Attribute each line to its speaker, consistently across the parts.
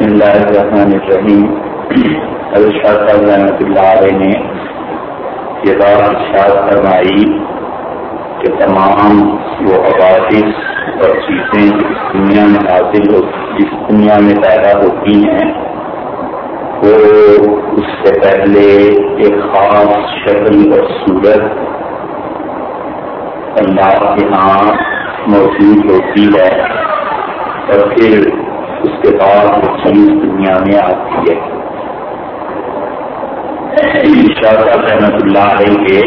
Speaker 1: بسم اللہ الرحمن الرحیم حضرت شاہ صاحب رحمۃ اللہ علیہ نے یہ بات ارشاد فرمائی کہ تمام وہ عبادث اور چیزیں اس دنیا میں حاصل ہو جس دنیا میں پیدا ہوتی ہیں. وہ اس سے پہلے ایک خاص شکل اور صورت اللہ کے ہاں موجود ہوتی ہے. اور پھر اس کے بعد وہ چیز دنیا میں آتی ہے۔ شاہ رحمت اللہ علیہ کے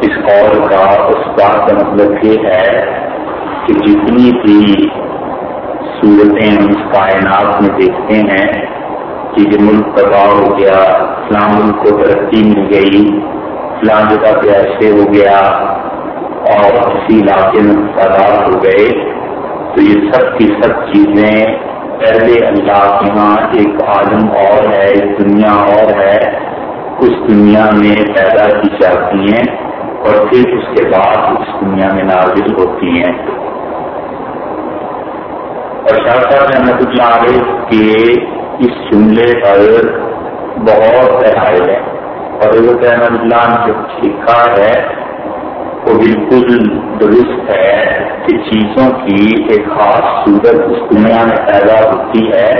Speaker 1: اس قول کا اس بات کا مطلب یہ ہے کہ جتنی بھی صورتیں ہم اس کائنات میں دیکھتے ہیں کہ یہ ملک تباہ ہو گیا، فلاں ملک کو ترقی مل گئی، فلاں جگہ پہ ایسے ہو گیا اور کسی علاقے میں تعداد ہو گئے تو یہ سب کی سب چیزیں پہلے اللہ کے یہاں ایک عالم اور ہے، ایک دنیا اور ہے۔ اس دنیا میں پیدا کی جاتی ہیں اور پھر اس کے بعد اس دنیا میں نازل ہوتی ہیں۔ اور شاہ صاحب احمد اللہ علیہ کے اس جملے پر بہت دلائل ہے۔ اور حضرت احمد اللہ نے جو لکھا ہے وہ بالکل درست ہے کہ چیزوں کی ایک خاص صورت اس دنیا میں پیدا ہوتی ہے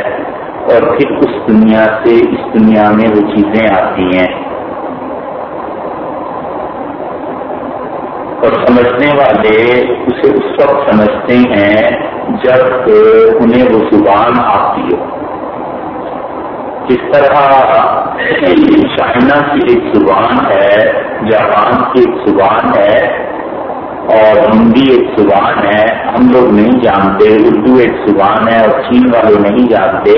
Speaker 1: اور پھر اس دنیا سے اس دنیا میں وہ چیزیں آتی ہیں۔ اور سمجھنے والے اسے اس وقت سمجھتے ہیں جب انہیں وہ زبان آتی ہو۔ جس طرح چائنا کی ایک زبان ہے جاپان کی ایک زبان ہے، اور ہندی ایک زبان ہے، ہم لوگ نہیں جانتے، اردو ایک زبان ہے، اور چین والے نہیں جانتے۔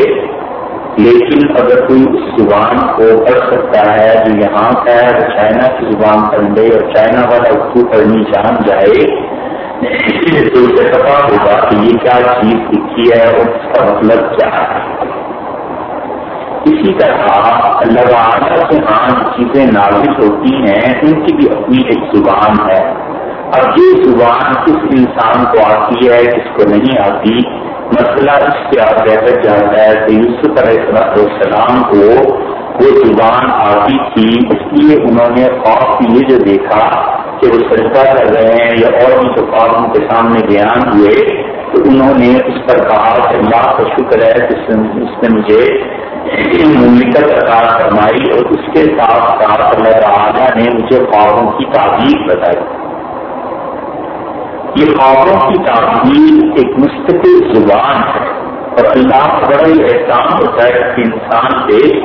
Speaker 1: لیکن اگر کوئی اس زبان کو پڑھ سکتا ہے، جو یہاں کا ہے، وہ چائنا کی زبان پڑھ لے، اور چائنا والا اردو پڑھنی جان جائے تو اسے پتا ہوگا کہ یہ کیا چیز لکھی ہے اور اس کا مطلب کیا ہے۔ اسی طرح اللہ تعالیٰ چیزیں نازک ہوتی ہیں، ان کی بھی اپنی ایک زبان ہے۔ اب یہ زبان کس انسان کو آتی ہے، کس کو نہیں آتی؟ مسئلہ اس سے آپ بہتر جاتا ہے کہ یوسف علیہ السلام کو وہ زبان آتی تھی، اس لیے انہوں نے خوف یہ جو دیکھا کہ وہ سجدہ کر رہے ہیں یا اور بھی جو خواب ان کے سامنے بیان ہوئے، تو انہوں نے اس پر کہا کہ اللہ کا شکر ہے اس نے مجھے مملکت عطا فرمائی اور اس کے ساتھ ساتھ اللہ تعالیٰ نے مجھے خوابوں کی تعبیر بتائی۔ یہ خوابوں کی تعبیر ایک مستقل زبان ہے اور اللہ کا بڑا ہی احسان ہوتا ہے کہ انسان پہ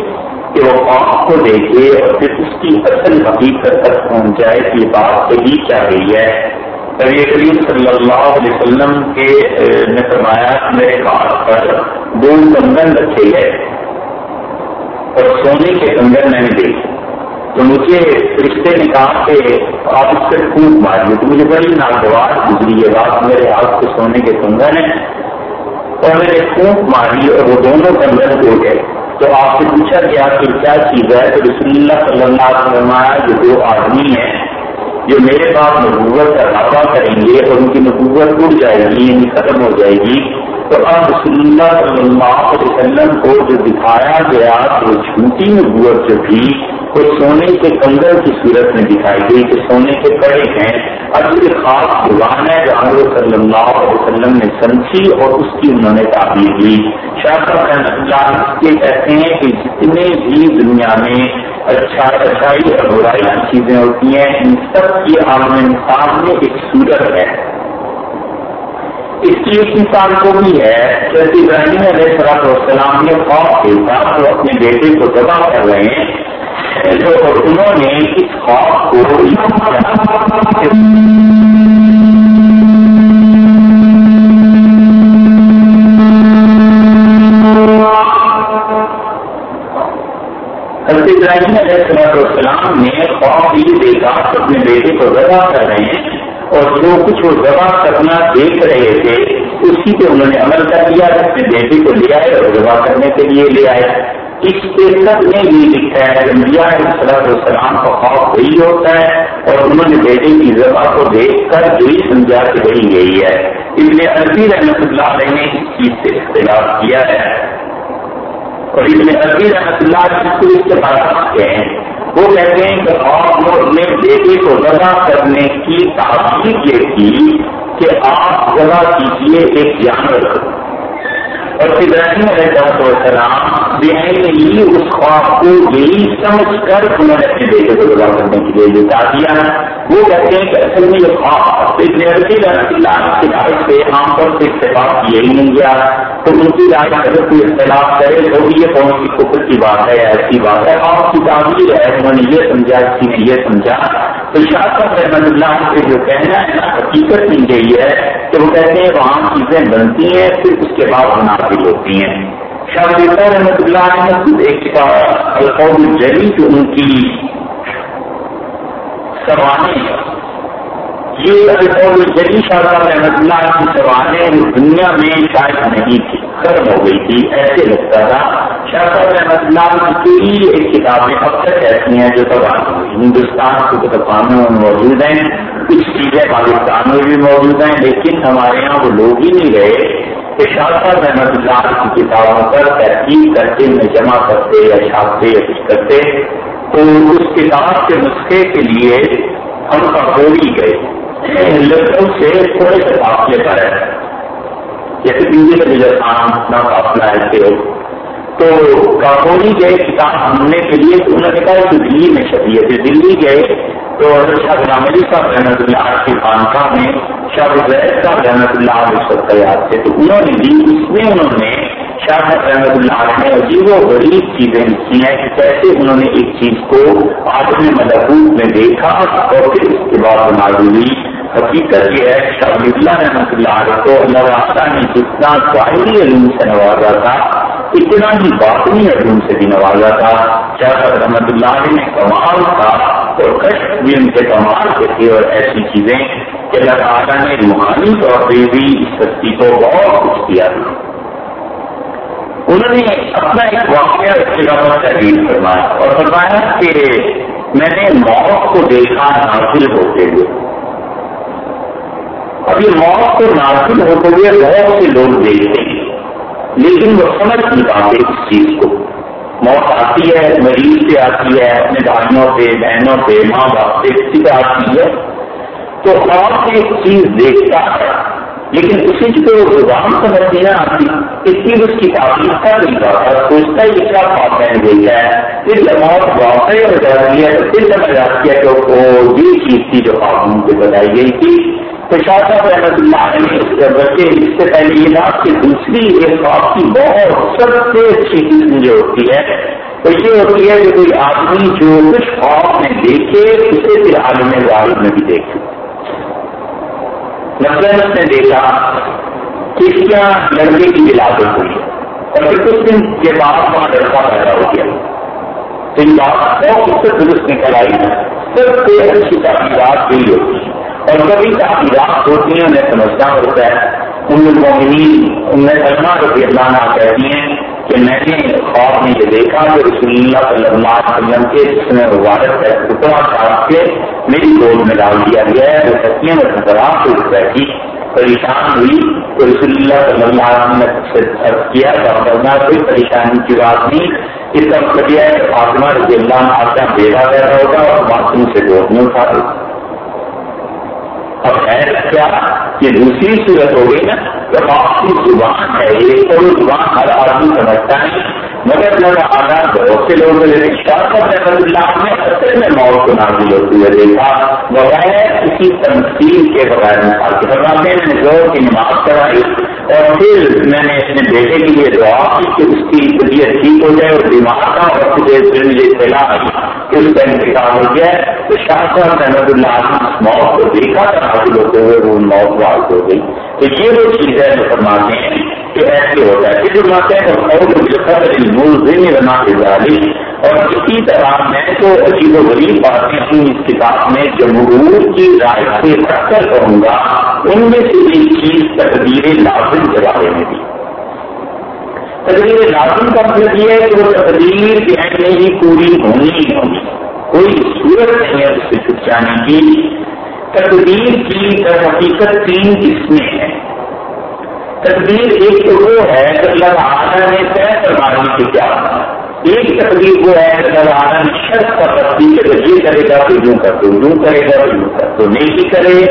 Speaker 1: کہ وہ خواب کو دیکھے اور پھر اس کی اصل حقیقت تک پہنچ جائے کہ یہ بات صحیح کیا گئی ہے۔ نبی کریم صلی اللہ علیہ وسلم کے نے فرمایا میرے ہاتھ پر دو کنگن رکھے گئے۔ اور سونے کے کنگن میں نے دیکھے تو مجھے رشتے نے کہا کہ آپ اس سے پھونک ماریے تو مجھے بڑی ناگوار گزری یہ بات۔ میرے ہاتھ کو سونے کے کنگن ہے اور میں نے پھونک ماری اور وہ دونوں کنگن ہو گئے تو آپ سے پوچھا گیا کہ کیا چیز ہے؟ تو رسول اللہ صلی اللہ علیہ وسلم جو دو آدمی ہیں جو میرے پاس نبوت کا دعویٰ کریں گے اور ان کی نبوت ٹوٹ جائے گی یعنی ختم ہو جائے گی۔ تو رسول اللہ صلی اللہ علیہ وسلم کو جو دکھایا گیا وہ جھوٹی نبوت جو تھی، وہ سونے کے کنگل کی صورت میں دکھائی گئی کہ سونے کے کڑے ہیں۔ اب یہ خاص زبان ہے جو حضرت صلی اللہ علیہ وسلم نے سمجھی اور اس کی انہوں نے تعبیر کی۔ شاہ صاحب یہ کہتے ہیں کہ جتنے بھی دنیا میں اچھا اچھائی اور برائی چیزیں ہوتی ہیں، ان سب کی عالم انسان میں ایک صورت ہے۔ اس کی ایک کو بھی ہے، جیسے ابراہیم علیہ صلاح السلام نے خوف دیکھا تو اپنے بیٹے کو دبا کر رہے ہیں، جو انہوں نے اس خوف کو حضرت ابراہیم علیہ السلام نے خواب یہ دیکھا کہ اپنے بیٹے کو ذبح کر رہے ہیں۔ اور جو کچھ وہ ذبح کرنا دیکھ رہے تھے، اسی پہ انہوں نے عمل کر لیا اپنے بیٹے کو لے آئے اور ذبح کرنے کے لیے لے آئے۔ اس کے سب نے یہ لکھا ہے کہ صلاح السلام کا خوف وہی ہوتا ہے اور انہوں نے بیٹے کی ذبح کو دیکھ کر یہی سمجھا کہ وہی یہی ہے۔ اس لیے عربی رحمت اللہ علیہ نے اس چیز سے اختلاف کیا ہے۔ اور اس میں عربی رحمت اللہ جس کو اس کے بارے ہیں وہ کہتے ہیں کہ آپ نے اپنے بیٹے کو وضع کرنے کی تعبیر یہ تھی کہ آپ وضع کیجیے ایک جانور اور ابراہیم علیہ السلام بہن اس خواب کو یہی سمجھ کر انہوں نے اپنے بیٹے کو کرنے کے لیے لٹا دیا وہ کہتے ہیں کہ اصل میں یہ خواب ابن عربی رحمۃ اللہ کی رائے سے عام طور سے اتفاق یہی نہیں گیا تو ان کی رائے اگر کوئی اختلاف کرے تو یہ کون سی کفر کی بات ہے ایسی بات ہے۔ آپ کی تعبیر ہے، انہوں نے یہ سمجھا کسی نے یہ سمجھا۔ تو شاہ صاحب رحمۃ اللہ سے جو کہنا ہے نا حقیقت مل گئی ہے کہ وہ کہتے ہیں وہاں چیزیں بنتی ہیں، پھر اس کے بعد مناسب ہوتی ہیں۔ شاہ رحمت اللہ نے خود ایک کتاب القوم جلی جو ان کی سوانح یہ القوم جلی شاہ اللہ کی سوانح دنیا میں شاید نہیں تھی ختم ہو گئی تھی، ایسے لگتا تھا۔ شاہ صاحب اللہ کی کئی ایک کتابیں اب تک ایسی ہیں جو تباہ ہندوستان کی کتابوں میں موجود ہیں، کچھ چیزیں پاکستان میں بھی موجود ہیں، لیکن ہمارے یہاں وہ لوگ ہی نہیں رہے شاہ رحمت اللہ کی کتابوں پر تحقیق کرتے میں جمع کرتے یا چھاپتے یا کچھ کرتے۔ تو اس کتاب کے نسخے کے لیے ہم کپوری گئے۔ لکھنؤ سے تھوڑے سے فاصلے پر ہے جیسے پیجے کا گجرستان اتنا فاصلہ ہے تو کاپوری گئے کتاب ہم نے کے لیے انہوں نے کہا کہ دلی میں چھپی ہے دلی گئے تو شاہ غلام علی صاحب رحمت اللہ کی خانقاہ میں شاہ زید صاحب رحمت اللہ اس وقت تیار تھے، تو انہوں نے بھی اس میں انہوں نے شاہ رحمت اللہ نے عجیب و غریب چیزیں لکھی ہیں کہ کیسے انہوں نے ایک چیز کو آدمی ملبوط میں دیکھا اور پھر اس کے بعد بنا ہوئی۔ حقیقت یہ ہے شاہ اللہ رحمت اللہ علیہ کو اللہ راستہ نے جتنا ظاہری علوم سے نوازا تھا، اتنا ہی باطنی علوم سے بھی نوازا تھا۔ شاہ رحمت اللہ نے کمال تھا اور بھی ان کے کمال کے تھے اور ایسی چیزیں کہ اللہ تعالیٰ نے روحانی طور پہ بھی اس سستی کو بہت کچھ کیا تھا۔ انہوں نے اپنا ایک واقعہ اس جگہ پر تحریر فرمایا اور فرمایا کہ میں نے موت کو دیکھا ناصل ہوتے ہوئے۔ اب یہ موت کو ناصل ہوتے ہوئے بہت سے لوگ دیکھتے ہیں، لیکن وہ سمجھ نہیں پاتے اس چیز کو۔ موت آتی ہے، مریض سے آتی ہے، اپنے بھائیوں سے، بہنوں سے، ماں باپ سے، کسی سے آتی ہے۔ تو آپ ایک چیز دیکھتا ہے، لیکن اسی کی تو زبان سمجھ نہیں آتی، اس کی اس کی تعریف کا نہیں رہا سوچتا ہی کیا آپ نے دیکھا ہے۔ پھر جب موت واقعی ہو جاتی ہے، تو پھر سمجھ آتی ہے کہ وہ یہ چیز تھی جو آپ سے بتائی گئی تھی۔ صاحب رحمت اللہ نے بچے اس سے پہلے یہ بات کہ دوسری ایک بات کی بہت سب سے اچھی قسم جو ہوتی ہے تو یہ ہوتی ہے کہ کوئی آدمی جو کچھ خواب میں دیکھے، اسے پھر عالم غالب میں بھی دیکھے۔ مثلاً اس نے دیکھا کہ اس کا لڑکے کی ولادت ہوئی اور پھر کچھ دن کے بعد وہاں لڑکا پیدا ہو گیا۔ تو یہ بات بہت سے درست نکل آئی۔ سب سے اچھی تعمیرات یہی ہوتی۔ ہے اور کبھی تعمیرات ہوتی ہیں انہیں سمجھنا ہوتا ہے ان مومنین، ان میں سلما رضی اللہ عنہ کہتی ہیں کہ میں نے خواب میں یہ دیکھا کہ رسول اللہ صلی اللہ علیہ وسلم کے جس میں مبارک ہے ٹکڑا کاٹ کے میری گود میں ڈال دیا گیا ہے، وہ سچیاں میں خطرات سے بیٹھی۔ پریشان ہوئی تو رسول اللہ صلی اللہ علیہ وسلم نے کیا کرنا کوئی پریشانی کی بات نہیں، اس کا مطلب ہے فاطمہ رضی اللہ عنہ آپ کا بیٹا پیدا ہوگا اور باتوں سے گود میں اٹھا ہوگا اب ہے کیا یہ دوسری صورت ہو گئی نا جب آپ کی زبان ہے یہ اور زبان ہر آدمی سمجھتا ہے۔ مگر میرا آزاد بہت سے لوگوں نے رحمت اللہ نے اصل میں موت کو نازل ہوتی ہے دیکھا بغیر کسی تنقید کے، بغیر مثال کے، فرماتے میں نے زور کی نماز کرائی اور پھر میں نے اپنے بیٹے کے لیے دعا کی کہ اس کی طبیعت ٹھیک ہو جائے اور بیمار تھا اور کچھ دیر پھر مجھے اطلاع آئی اس کا انتقال ہو گیا تو شاہ صاحب رحمت اللہ موت کو دیکھا تھا حاصل ہوتے ہوئے وہ موت واضح ہو گئی۔ تو یہ وہ چیز ہے جو فرماتے ہیں کہ ایسے ہوتا ہے۔ پھر فرماتے ہیں بنا کے ڈالی اور اسی طرح میں تو عجیب و غریب باتیں ہوں اس کتاب میں جمہور کی رائے سے اکثر کروں گا۔ ان میں سے ایک چیز تقدیر لازم کے بارے میں بھی۔ تقدیر لازم کا مطلب یہ ہے کہ وہ تقدیر کہنے ہی پوری ہونی ہی ہوگی کوئی صورت نہیں ہے اس سے چھٹ جانے کی۔ تقدیر کی در حقیقت تین قسمیں ہیں۔ تقدیر ایک تو وہ ہے کہ اللہ تعالیٰ نے طے کروانے کی کیا۔ ایک تقریب وہ ہے اللہ تعالیٰ نے شرط کا تبدیل اگر یہ کرے گا تو یوں کر دو، یوں کرے گا تو یوں کر دو نہیں کرے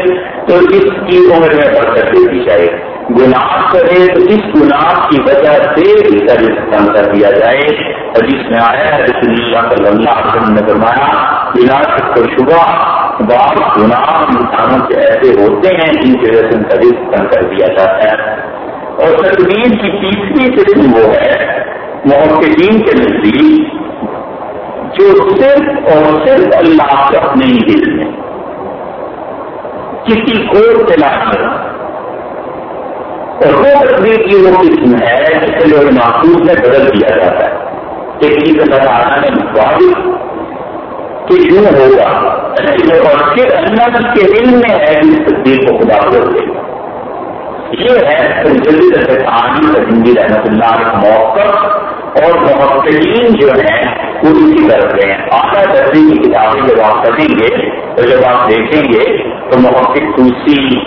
Speaker 1: تو اس کی عمر میں برکت دیتی جائے۔ گناہ کرے تو اس گناہ کی وجہ سے اس ختم کر دیا جائے۔ اور جس میں آیا ہے رسول اللہ صلی اللہ علیہ وسلم نے فرمایا بنا شک شبہ بعض گناہ انسانوں کے ایسے ہوتے ہیں جن کی وجہ سے ان کا ختم کر دیا جاتا ہے۔ اور تقریر کی تیسری قسم وہ ہے محققین کے نزدیک، جو صرف اور صرف اللہ کے اپنے ہی دل میں۔ کسی کو تلاش اور وہ تصویر کی وہ قسم ہے جسے لوگ محفوظ میں بدل دیا جاتا ہے۔ کہ چیز اللہ تعالیٰ نے مطابق کہ یوں ہوگا۔ اور پھر اللہ کے علم میں ہے اس تصویر کو خدا کر دے۔ گا یہ ہے جلدی سے ہندی رحمت اللہ کا موقع اور محترین جو ہیں، وہ اسی طرف ہیں۔ آدھا درجے کی کتابیں جب آپ پڑھیں گے تو جب آپ دیکھیں گے تو محقق توسی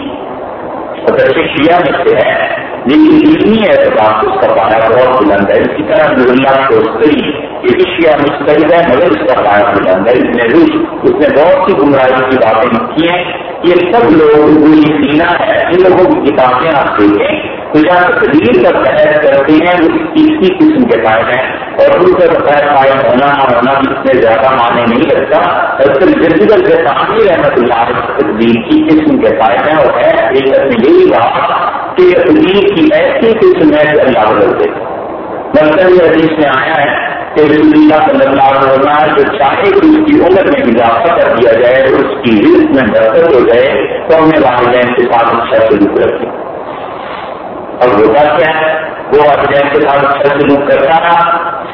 Speaker 1: شیعہ میں سے ہے لیکن علمی اعتبار اس کا پایا بہت بلند ہے۔ اسی طرح نظر کوستری یہ بھی شیعہ مستقل ہے مگر اس کا پایا بلند ہے اس نے روش اس نے بہت سی گمراہی کی باتیں لکھی ہیں یہ سب لوگ پوری سینا ہے ان لوگوں کی کتابیں آپ دیکھیں تو جہاں تقریر کا بحث کرتے ہیں وہ تیسری قسم کے پائے ہیں اور ان کا بغیر قائم ہونا ہونا بھی اس سے زیادہ معنی نہیں رکھتا اصل جدید کے سامنے رحمت اللہ تقدیر کی قسم کے پائے ہیں اور ہے ایک یہی بات کہ تقدیر کی ایسی قسم ہے کہ اللہ بدل دے مطلب یہ حدیث میں آیا ہے کہ رسول اللہ صلی اللہ علیہ وسلم جو چاہے کہ اس کی عمر میں اضافہ کر دیا جائے اس کی رزق میں برکت ہو جائے، تو ہمیں والدین کے ساتھ اچھا سلوک رکھے اور ہوتا کیا ہے؟ وہ والدین کے ساتھ اچھا سلوک کرتا رہا۔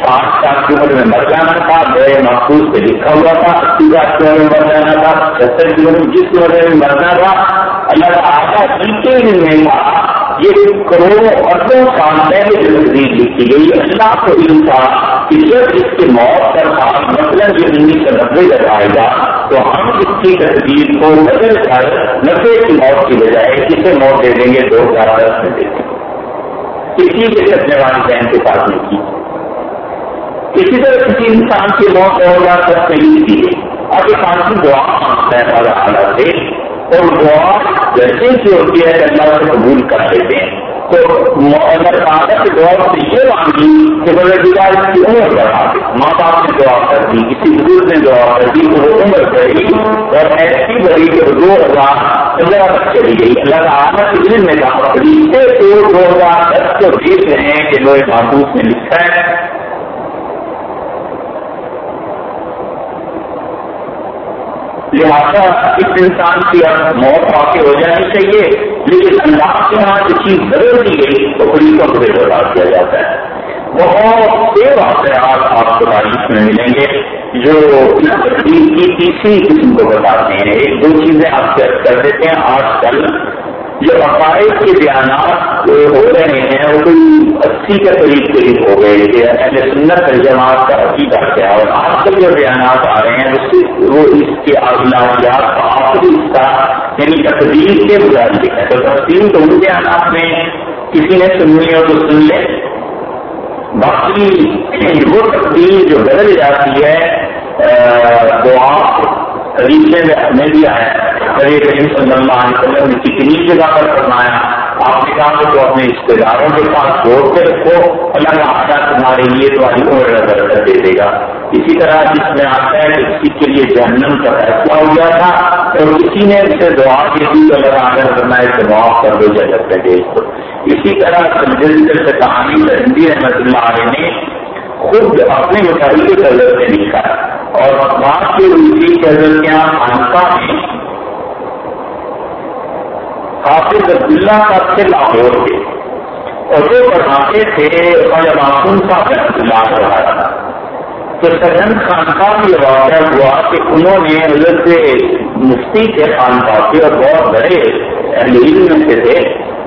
Speaker 1: پانچ سال کی عمر میں مر جانا تھا، بڑے محفوظ پہ لکھا ہوا تھا، اسی سال کی عمر میں مر جانا تھا ستر کی عمر میں جس عمر میں مرنا تھا، اللہ تعالیٰ ان کے بھی نہیں تھا یہ کروڑوں اربوں سال پہلے جو تقدیر لکھی گئی، اللہ کو علم تھا کہ جب اس کی موت پر خاص مثلاً جو انیس سو نبے تک آئے گا، تو ہم اس کی تصویر کو بدل کر نبے کی موت کی بجائے کسے موت دے دیں گے، دو ہزار دس میں دے دیں گے۔ کسی کے اپنے والدین کے پاس نہیں کی۔ اسی طرح کسی انسان کی موت دو ہزار دس میں نہیں کی اب ایک آدمی دعا مانگتا ہے، اللہ سے اور دعا جیسے کی ہوتی ہے اللہ سے قبول کر دیتے ہیں۔ تو اگر طاقت دعا سے یہ مانگی کہ بڑے دیوار کی عمر بڑھا دے۔ ماں باپ نے دعا کر دی، کسی بزرگ نے دعا کر دی، وہ عمر بڑھی اور ایسی بڑی کہ دو ہزار پندرہ تک چلی گئی۔ اللہ تعالیٰ کے دل میں کہا سے دو ہزار دس کو دیکھ رہے ہیں کہ لوگ محبوب نے لکھا ہے۔ لہٰذا اس انسان کی موت واقع ہو جانی چاہیے، لیکن اللہ کے یہاں جو چیز بدل دی گئی تو پولیسوں کو بتا دیا جاتا ہے۔ بہت سے واقعات آپ کو تاریخ میں ملیں گے جو تقریب کی تیسری قسم کو بتاتے ہیں۔ ایک دو چیزیں آپ کر دیتے ہیں، آج کل جو عقائد کے بیانات ہو رہے ہیں، وہ کوئی اسی کے قریب قریب ہو گئے اہل سنت جماعت کا عقیدہ کیا اور آج کل جو بیانات آ رہے ہیں، وہ اس کے اخلاقیات کا آخری حصہ یعنی تقدیر کے متعلق ہے۔ تو تقسیم تو ان بیانات میں کسی نے سننی ہو تو سن لے۔ باقی وہ تقدیر جو بدل جاتی ہے دعا طریقے میں ہمیں بھی آیا نبی کریم صلی اللہ علیہ وسلم نے کتنی جگہ پر فرمایا۔ آپ نے کہا کہ تو اپنے رشتے داروں کے پاس جوڑ کے رکھو، اللہ کا آتا تمہارے لیے تمہاری عمر برکت دے دے گا۔ اسی طرح جس میں آتا ہے کہ کسی کے لیے جہنم کا فیصلہ ہو گیا تھا اور کسی نے اسے دعا کی تھی تو اللہ آگر کرنا اسے معاف کر دو جگت میں بھیج دو اسی طرح سمجھل سے کہانی رنجی احمد اللہ علیہ نے خود اپنے مطالعے کے حضرت سے لکھا۔ اور بات کے روسی کے حضرت کے یہاں خانقاہ میں حافظ عبداللہ کا سے لاہور کے۔ اور وہ بڑھاتے تھے اور معصوم کا علاج رہا تھا تو سجن خانقاہ میں واقعہ ہوا کہ انہوں نے حضرت مفتی کے خانقاہ کے اور بہت بڑے اہل علم سے تھے،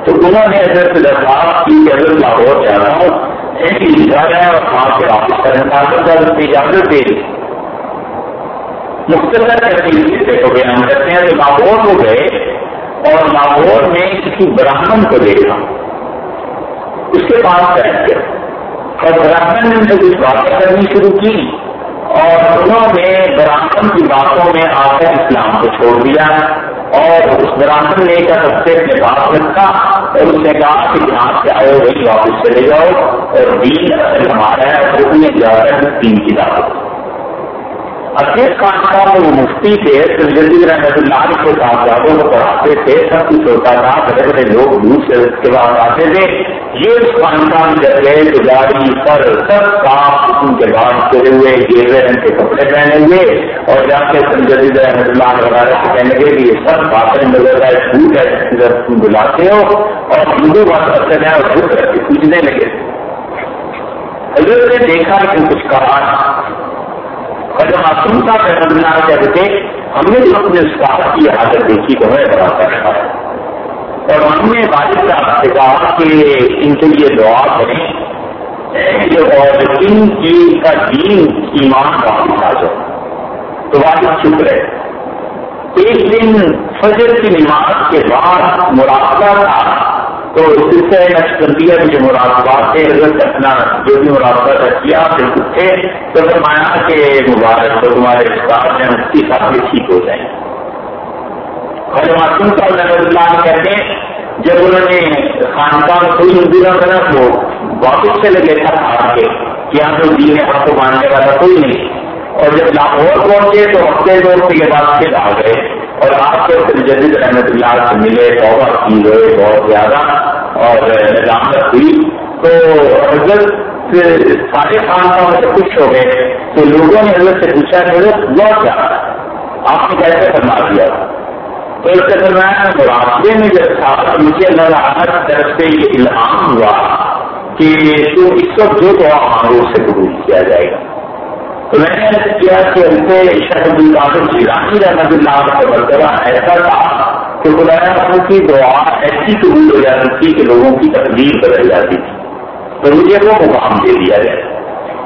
Speaker 1: تو انہوں نے حضرت درخواست کی کہ حضرت لاہور جا رہا ہوں ایسی لکھا ہے اور وہاں سے واپس کرنے کا اجازت دے دی مختصر کرتے کو بیان کرتے ہیں کہ لاہور ہو گئے اور لاہور میں کسی براہمن کو دیکھا۔ اس کے پاس بیٹھ گیا اور براہمن نے ان کچھ باتیں کرنی شروع کی اور انہوں نے براہمن کی باتوں میں آ کر اسلام کو چھوڑ دیا اور اس براہمن نے ایک ہفتے اپنے باپ رکھا اور اس نے کہا کہ یہاں سے آئے وہی واپس چلے جاؤ اور دین اصل ہمارا ہے، اور انہیں جا کر دین کی دعوت۔ اکیل خانقاہ میں وہ مفتی تھے جلدی رحمت اللہ کے صاحبزادوں کو پڑھاتے تھے، سب کچھ ہوتا تھا بڑے بڑے لوگ دور سے اس کے بعد آتے تھے۔ یہ اس خانقاہ میں جب گئے تو گاڑی پر سب صاف ان کے بعد چلے ہوئے گیرے رنگ کے کپڑے پہنے ہوئے۔ اور جا کے جدید رحمت اللہ وغیرہ سے کہنے لگے کہ یہ سب باتیں نظر آئے پھول ہے جب تم بلاتے ہو۔ اور ہندو بات کرتے ہیں اور خود کر کے پوچھنے لگے۔ حضرت نے دیکھا کہ کچھ کہا۔ اور جب معصوم کا پیغمبر کہتے تھے، ہم نے جو اپنے استاد کی حالت دیکھی تو ہمیں بڑا کرتا ہے اور ہم نے والد صاحب سے کہا کہ ان کے لیے دعا کریں اور ان کی کا دین ایمان واپس آ جائے تو والد چپ رہے ایک دن فجر کی نماز کے بعد مراقبہ تھا۔ تو سلسلہ نقش کر دیا جو مراقبات تھے، حضرت اپنا جو بھی مراقبہ کیا پھر اٹھے تو فرمایا کہ مبارک تو تمہارے استاد ہیں اس کی ساتھ ٹھیک ہو جائیں خیر معصوم صاحب نظر اللہ کہتے ہیں، جب انہوں نے خانقاہ کوئی ہندو نہ کرا تو واپس سے لگے تھا کھا کے کہ یہاں تو دین آپ کو ماننے والا کوئی نہیں۔ اور جب لاہور پہنچے تو ہفتے دو کے بعد پھر آ گئے۔ اور آپ کو جدید رحمت اللہ سے ملے، توبہ کی ہوئے، بہت زیادہ، اور رامت ہوئی تو حضرت سارے خان سے خوش ہو گئے تو لوگوں نے حضرت سے پوچھا کہ حضرت ہوا کیا آپ نے کیسے فرما دیا؟ تو اس کے درمیان راستے میں جب تھا مجھے اللہ ہر طرف سے یہ الہام ہوا کہ تو اس وقت جو دعا مانگو اسے قبول کیا جائے گا۔ میں نے کیا کہ ان سے شہد القادر جیلانی رحمت اللہ کا مرتبہ ایسا تھا کہ خدا رحم کی دعا ایسی قبول ہو جاتی تھی کہ لوگوں کی تقدیر بدل جاتی تھی تو مجھے وہ مقام دے دیا جائے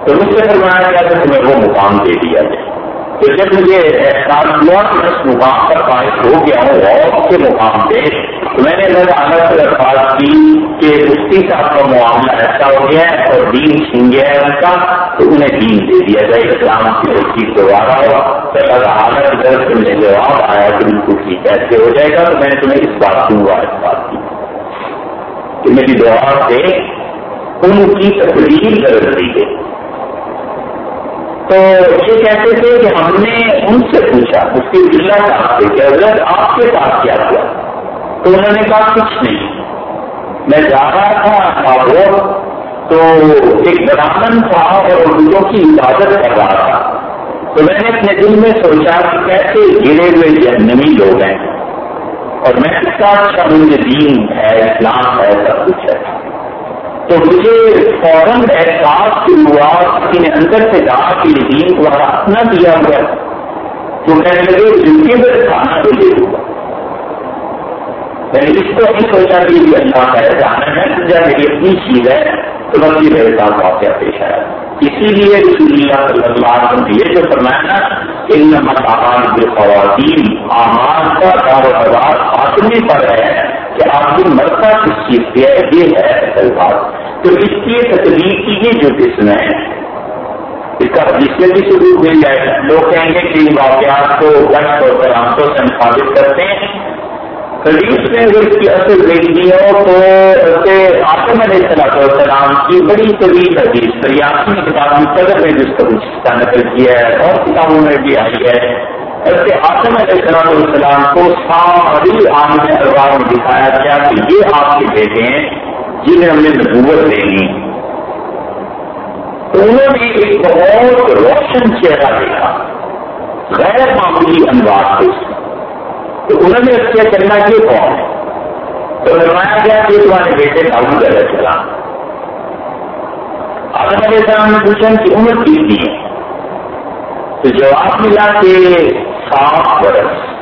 Speaker 1: تو مجھ سے فرمایا گیا کہ تمہیں وہ مقام دے دیا جائے تو جب مجھے احساس ہوا کہ اس مقام پر فائد ہو گیا ہوں اور کے مقام پہ، تو میں نے اللہ تعالیٰ سے درخواست کی کہ مفتی صاحب کا معاملہ ایسا ہو گیا ہے اور دین چھین گیا ہے ان کا، تو انہیں دین دے دیا جائے، اسلام کی چیز دوبارہ ہوا تو اللہ تعالیٰ کی سے مجھے جواب آیا کہ بالکل ٹھیک ایسے ہو جائے گا، تو میں نے تمہیں اس بات کی ہوا اس بات کی کہ میری دعا سے ان کی تقریر کر دی گئی تو یہ کہتے تھے کہ ہم نے ان سے پوچھا، اس کی ضلع صاحب سے کہ اگر آپ کے پاس کیا ہوا؟ تو انہوں نے کہا، کچھ نہیں۔ میں جا رہا تھا اور تو ایک برامن تھا اور اردو کی عبادت کر رہا تھا۔ تو میں نے اپنے دل میں سوچا کہ کیسے گرے ہوئے جہنمی لوگ ہیں۔ اور میں اس کا اچھا دین ہے، اسلام ہے، سب کچھ ہے۔ تو مجھے فوراً احساس ہوا کسی نے اندر سے کہا کہ یہ دین کو اپنا دیا ہوا تو کہنے لگے زندگی میں کھانا تو لے گا میں نے اس کو نہیں سوچا اچھا کہ یہ اللہ کا جانا ہے جب میری اپنی چیز ہے، تو بس یہ میرے ساتھ واقعہ پیش آیا اسی لیے رسول اللہ صلی اللہ علیہ وسلم یہ جو فرمایا نا ان مقامات جو خواتین آمان کا دار و آدمی پر ہے کہ آپ کی مرتا کس چیز سے ہے، یہ ہے اصل بات۔ تو اس کی تکلیف کی یہ جو قسم ہے، اس کا جس بھی ثبوت مل جائے۔ لوگ کہیں گے کہ واقعات کو گشت اور کرامتوں سے مخالف کرتے ہیں۔ حدیث میں اگر اس کی اصل دیکھنی ہو تو اسے آسم علیہ السلام السلام کی بڑی طویل حدیث ریاسی کتاب مقدر میں جس کا نقل کیا ہے اور کتابوں میں بھی آئی ہے۔ ایسے آسم علیہ السلام السلام کو ساری عام ارباب میں دکھایا گیا کہ یہ آپ کے بیٹے ہیں، جنہیں ہم نے نبوت دینی انہوں نے ایک بہت روشن چہرہ دیکھا، غیر معمولی انوار سے تو انہوں نے اس کرنا یہ کون ہے۔ تو فرمایا گیا کہ تمہارے بیٹے کا علیہ السلام۔ آدم علیہ السلام نے پوچھا کہ عمر کتنی ہے؟ تو جواب ملا کہ سات برس۔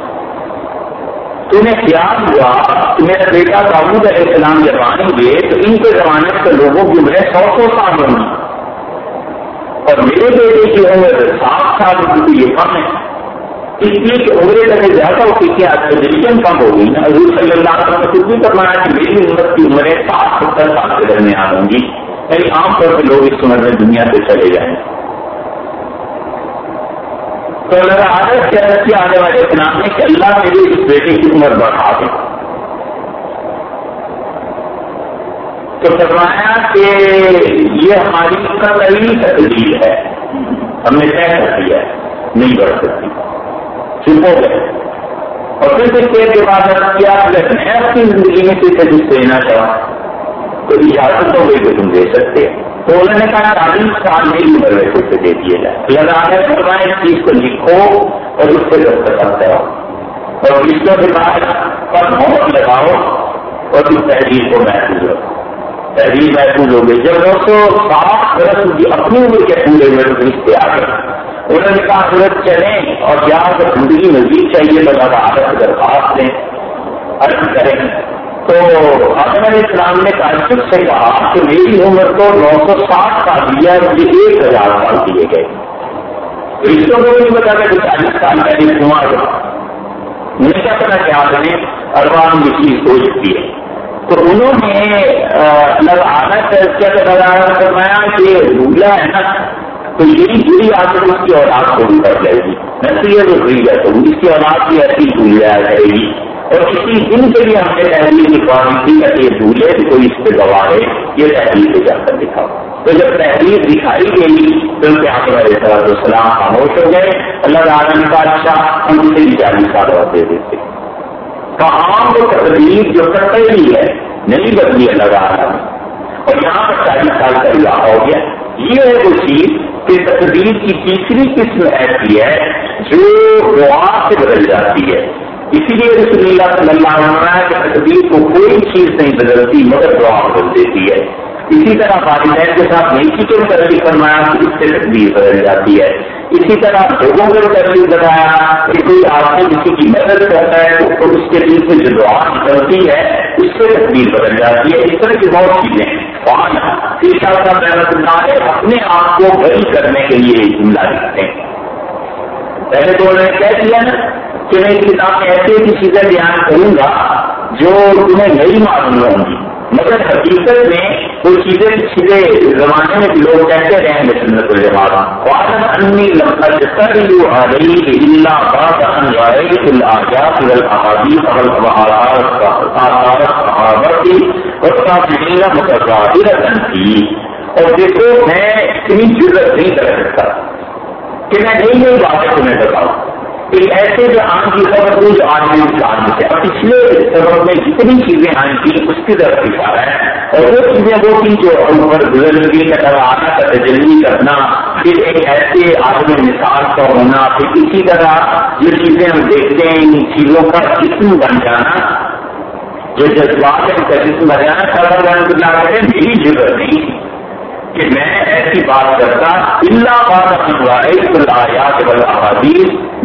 Speaker 1: تمہیں خیال ہوا؟ میرا بیٹا داود علیہ السلام جب آئیں گے تو ان کے زمانے سے لوگوں کی عمریں سو سو سال ہوں گی اور میرے بیٹے کی عمر سات سال کی یہ کم ہے۔ اس لیے کہ عمرے لگے زیادہ ہوتی تھی آج پوزیشن کم ہو گئی۔ نا حضور صلی اللہ علیہ وسلم خود بھی فرمایا کہ میری عمر کی عمریں سات ستر سال کے درمیان ہوں گی۔ یعنی عام طور پہ لوگ اس عمر میں دنیا سے چلے جائیں۔ تو اللہ عادت کیا رکھی آنے والے اتنام نے کہ اللہ میری اس بیٹے کی عمر بڑھا دے۔ تو فرمایا کہ یہ ہماری قطعی تقدیر ہے۔ ہم نے طے کر دیا ہے، نہیں بڑھ سکتی۔ ہو گئے۔ اور پھر سے کے بعد کیا اگر میں اپنی زندگی میں صرف کچھ دینا چاہوں تو اجازت ہو گئی تو تم دے سکتے۔ تو انہوں نے کہا چالیس سال میری عمر میں پھر سے دے دیے جائے۔ لگا کر اس چیز کو لکھو اور اس سے دستخط کرو۔ اور رشتوں کے بعد پر محبت لگاؤ اور اس تحریر کو محفوظ رکھو۔ تحریر محفوظ ہو گئی۔ جب نو سو سات برس اپنی عمر کے پورے میں رشتے آ گئے۔ انہوں نے کہا سورج چلیں اور جہاں پر زندگی مزید چاہیے تو اللہ عادت درخواست دیں۔ عرض کریں۔ تو آدم علیہ السلام نے تعجب سے کہا کہ میری عمر کو نو سو ساٹھ سال دیا مجھے ایک ہزار سال دیے گئے۔ رشتوں کو نہیں بتا کہ چالیس سال کا ایک کمار نہیں کیا پتا کہ آپ نے اربان یہ چیز ہو سکتی ہے۔ تو انہوں نے اللہ عادت کیا فرمایا کہ بھولا ہے نا، تو یہی بری عادت اس کی اولاد کو بھی کر جائے گی نصیحت جو ہوئی ہے تو اس کی اولاد بھی ایسی بھول جائے جائے گی اور کسی دن کے لیے ہم نے تحریر لکھوانی تھی کہ یہ بھولے کوئی اس پہ گواہ ہے، یہ تحریر سے جا کر دکھاؤ۔ تو جب تحریر دکھائی گئی تو ان کے آپ علیہ السلام خاموش ہو گئے۔ اللہ تعالیٰ نے کہا اچھا ہم اسے بھی چالیس سال دے دیتے کہاں وہ تقریر جو کرتے ہی ہے نہیں بدلی لگا رہا۔ اور یہاں پر چالیس سال کا اضافہ ہو گیا۔ یہ ہے وہ چیز کہ تقدیر کی تیسری قسم ایسی ہے جو دعا سے بدل جاتی ہے۔ اسی لیے رسول اللہ صلی اللہ علیہ وسلم کہ تقدیر کو کوئی چیز نہیں بدلتی، مگر دعا بدل دیتی ہے۔ اسی طرح والدین کے ساتھ نئی چیزوں میں ترقی فرمایا اس سے تقدیر بدل جاتی ہے۔ اسی طرح لوگوں کو ترقی بتایا کہ کوئی آپ کسی کی مدد کرتا ہے تو اس کے دل سے جو دعا نکلتی ہے، اس سے تقدیر بدل جاتی ہے۔ اس طرح کی بہت چیزیں ہیں۔ اپنے آپ کو بڑی کرنے کے لیے جملہ لکھتے ہیں۔ پہلے تو انہوں نے کہہ دیا نا کہ میں اس کتاب میں ایسے ایسی چیزیں بیان کروں گا جو تمہیں نہیں معلوم ہوں گی۔ مگر حقیقت میں وہ چیزیں پچھلے زمانے میں لوگ کہتے رہے ہیں سنت الجماعت وعدم انی علی الا بعد ان رأيت والآثار الصحابة والتابعين متظاهرة فيه اور دیکھو، میں اتنی نہیں کر سکتا کہ میں نئی نئی باتیں تمہیں بتاؤں۔ ایک ایسے جو آم کی خبر ہوئی جو آج میں انسان سے اب پچھلے سبب میں جتنی چیزیں آئی تھی اس کی طرف اشارہ ہے۔ اور وہ چیزیں وہ تھی جو عمر گزرگی کا طرح آنا کا تجلی کرنا، پھر ایک ایسے آدمی مثال کا ہونا، پھر اسی طرح جو چیزیں ہم دیکھتے ہیں، ان چیزوں کا جسم بن جانا۔ جو جذبات ہے ان کا جسم بن جانا سب رنگ میری ضرورت نہیں کہ میں ایسی بات کرتا، اللہ بات آیات والا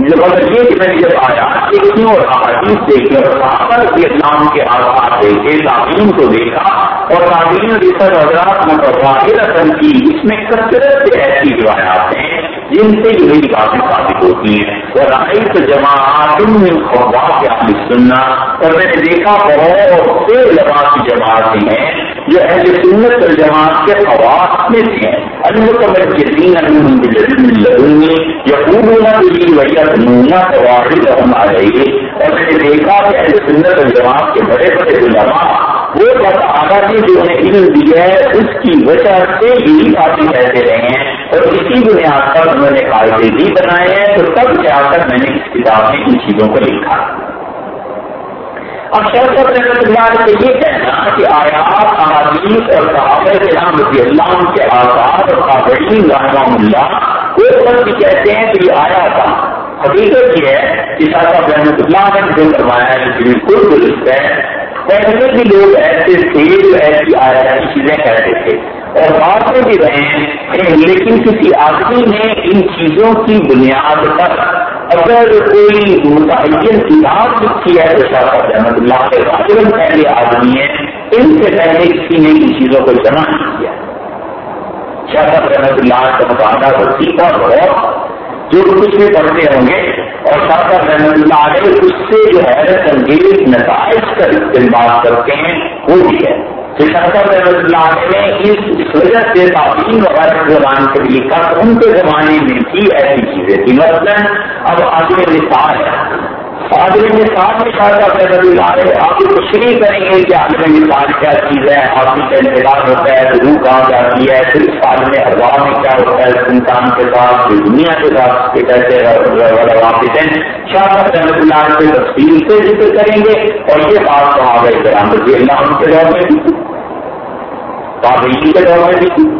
Speaker 1: مگر یہ کہ میں نے جب آیات دیکھی اور احادیث دیکھی اور آخر کے نام کے آغاز دیکھے تعلیم کو دیکھا، اور تعلیم رسر حضرات متواہر کی، اس میں کثرت سے ایسی روایات ہیں جن سے یہی باتیں ثابت ہوتی ہیں۔ اور آئی تو جماعت میں خواب کے سننا اور میں نے دیکھا بہت سے لباس کی جماعتیں ہیں، جو اہل سنت الجماعت کے خواص میں سے المتمجدین لدنی، یقولون بھی ویتنونا قواعد ہم آ اور میں نے دیکھا کہ اہل سنت الجماعت کے بڑے بڑے علماء وہ بس آگا نے جو انہیں علم دیا ہے، اس کی وجہ سے ہی باتیں کہتے رہے ہیں اور اسی بنیاد پر انہوں نے قاعدے بھی بنائے ہیں۔ تو تب جا کر میں نے اس کتاب میں ان چیزوں کو لکھا۔ اب شرط رحمت اللہ سے یہ کہنا کہ آیات، احادیث اور صحابہ کرام رضی اللہ عنہ کے آزاد اور قابلین رحمہ اللہ وہ سب بھی کہتے ہیں کہ یہ آیا تھا حقیقت یہ ہے کہ صاحب رحمت اللہ نے جو کروایا ہے بالکل درست ہے۔ پہلے بھی لوگ ایسے تھے جو ایسی آیا چیزیں کہتے تھے۔ اور بات میں بھی رہے ہیں، لیکن کسی آدمی نے ان چیزوں کی بنیاد پر اگر کوئی متعین کتاب لکھی ہے تو شاہ احمد اللہ کے غالباً پہلے آدمی ہے ان سے پہلے کسی نے ان چیزوں کو جمع نہیں کیا۔ شاہ احمد اللہ کا مطالعہ وسیع تھا بہت جو کچھ بھی پڑھتے ہوں گے، اور ساتھ رحمت اللہ علیہ اس سے جو حیرت انگیز نتائج کا استعمال کرتے ہیں، وہ بھی ہے۔ رحمت اللہ علیہ نے اس وجہ سے تعلیم وغیرہ زبان کے لیے لکھا ان کے زمانے میں بھی ایسی چیزیں تھیں۔ مثلاً، اب آگے مثال ہے۔ آدمی مثال میں شاید آپ آپ تشریح کریں گے کہ آدمی مثال کیا چیز ہے آدمی کا انتظار ہوتا ہے، روح کہاں جاتی ہے، پھر اس سال میں میں کیا ہوتا ہے، انسان کے ساتھ دنیا کے ساتھ کیسے واپس ہیں۔ شاہ رحمت اللہ سے تفصیل سے ذکر کریں گے اور یہ بات تو آ گئی کرام رضی اللہ عنہ کے دور میں بھی۔ تابعین کے دور میں بھی۔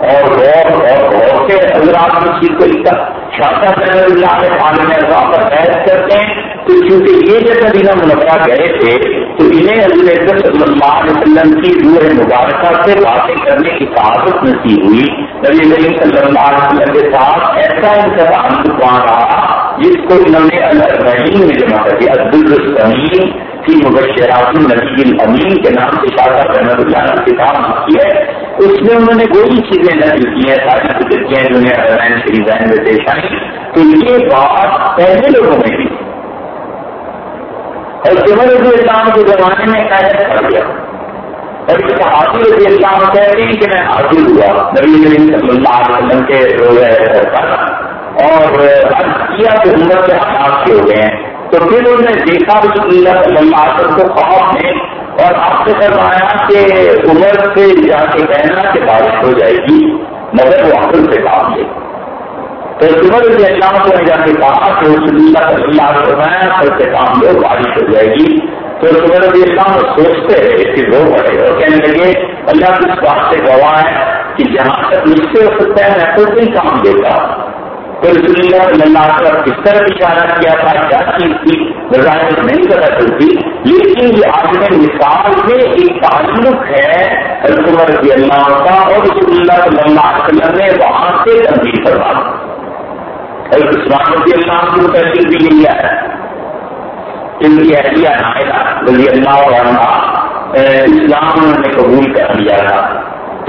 Speaker 1: اور غور اور غور سے حضرات اس چیز کو لکھا۔ شاہ اللہ کے پانی میں پر بحث کرتے ہیں، تو چونکہ یہ جب مدینہ منورہ گئے تھے، تو انہیں حضرت صلی اللہ علیہ وسلم کی روح مبارکہ سے باتیں کرنے کی تعدت نصیب ہوئی۔ نبی کریم صلی اللہ علیہ وسلم کے ساتھ ایسا ان کا تعلق وہاں رہا، جس کو انہوں نے الرحیم میں جمع کر دیا۔ عبد السمین کی مبشرات النبی الامین کے نام سے شاہ رحمت اللہ نے کتاب لکھی ہے اس میں انہوں نے وہی چیزیں نقل کی ہیں، ساری قدرتیاں جو نے ڈیزائن میں پیش آئی تو یہ بات پہلے لوگوں میں بھی۔ اور جمر رضی اسلام کے زمانے میں قید کر دیا اور اس حاضر رضی اسلام کہتے ہیں کہ میں حاضر ہوا۔ نبی صلی اللہ علیہ وسلم کے روزے پر۔ اور کیا کہ عمر کے حالات کے ہو گئے ہیں؟ تو پھر انہوں نے دیکھا رسول اللہ صلی اللہ علیہ وسلم کو خواب میں اور آپ سے فرمایا کہ عمر سے جا کے کہنا کہ بارش ہو جائے گی، مگر وہ عقل سے کام لے تو عمر رضی اللہ کو جا کے کہا کہ رسول اللہ صلی اللہ علیہ وسلم عقل سے کام لو بارش ہو جائے گی۔ تو عمر رضی اللہ سوچتے رہے کہ وہ بڑے اور کہنے لگے، اللہ کس بات سے گواہ ہے کہ جہاں تک مجھ سے ہو سکتا ہے، میں تو نہیں کام دیتا۔ تو رسول اللہ صلی اللہ علیہ وسلم کس طرح اشارہ کیا تھا کیا چیز تھی ظاہر نہیں پتا چلتی لیکن یہ آپ مثال میں ایک تعلق ہے رسول رضی اللہ کا اور رسول اللہ صلی اللہ علیہ وسلم نے وہاں سے تبدیل کروا اور رضی اللہ کو تحصیل بھی نہیں ہے۔ ان کی اہلیہ نائلہ رضی اللہ عنہ اسلام انہوں نے قبول کر لیا تھا۔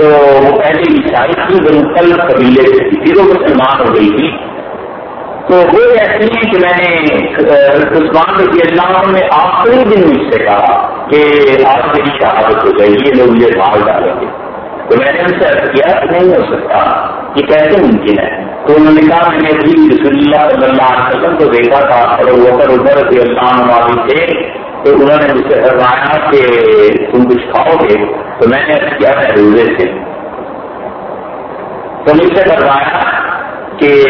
Speaker 1: تو وہ پہلے عیسائی تھی وہ کل قبیلے سے تھی پھر وہ مسلمان ہو گئی تھی۔ تو وہ ایسے ہیں کہ میں نے عثمان رضی اللہ میں آخری دن مجھ سے کہا کہ آج میری شہادت ہو جائے یہ لوگ یہ مال ڈالیں گے۔ تو میں نے ان سے ارد کیا کہ نہیں ہو سکتا، یہ کیسے ممکن ہے؟ تو انہوں نے کہا، میں نے ابھی رسول اللہ صلی اللہ علیہ وسلم کو دیکھا تھا، اور وہ کر ادھر رضی اللہ عنہ تھے۔ تو انہوں نے مجھ سے فرمایا کہ تم کچھ کھاؤ گے؟ تو میں نے کیا ہے روزے سے؟ تو مجھ سے فرمایا کہ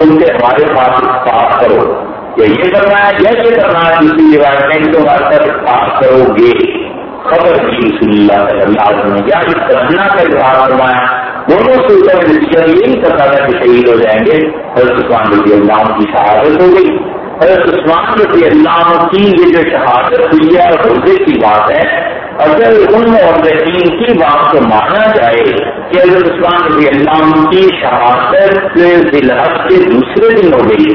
Speaker 1: تم سے ہمارے پاس بات کرو۔ یا یہ کرنا ہے یا یہ کرنا ہے دوسری روایت میں تم ہمارے پاس کرو گے۔ خبر کی رسول اللہ صلی اللہ علیہ وسلم کیا اس کرنا کا اظہار فرمایا۔ دونوں سوچا میں نتیجہ یہی کرتا تھا کہ شہید ہو جائیں گے۔ حضرت عثمان رضی اللہ کی شہادت ہو گئی۔ حضرت عثمان رضی اللہ کی یہ جو شہادت ہوئی ہے، اور روزے کی بات ہے، اگر ان مورین کی بات کو مانا جائے کہ حضرت عثمان رضی اللہ کی شہادت ذلحق کے دوسرے دن ہو گئی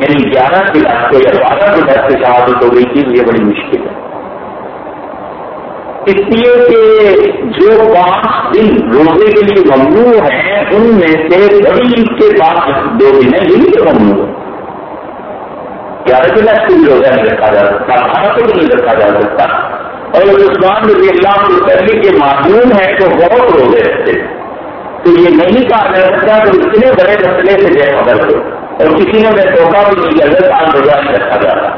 Speaker 1: یعنی گیارہ ذلحق کو یا بارہ ذلحق سے شہادت ہو گئی تھی، یہ بڑی مشکل ہے۔ اس لیے کہ جو پانچ دن روزے کے لیے ممنوع ہیں، ان میں سے بڑی کے پاس دو دن ہیں یہ بھی ممنوع ہے۔ گیارہ دن ایسے روزہ نہیں رکھا جا سکتا اٹھارہ کو نہیں رکھا جا سکتا اور عثمان رضی اللہ کو کرنے کے معلوم ہے تو بہت روزے رکھتے تو یہ نہیں کہا جا سکتا کہ اتنے بڑے مسئلے سے جے خبر ہو اور کسی نے میں دھوکہ بھی نہیں کیا آج روزہ نہیں رکھا جاتا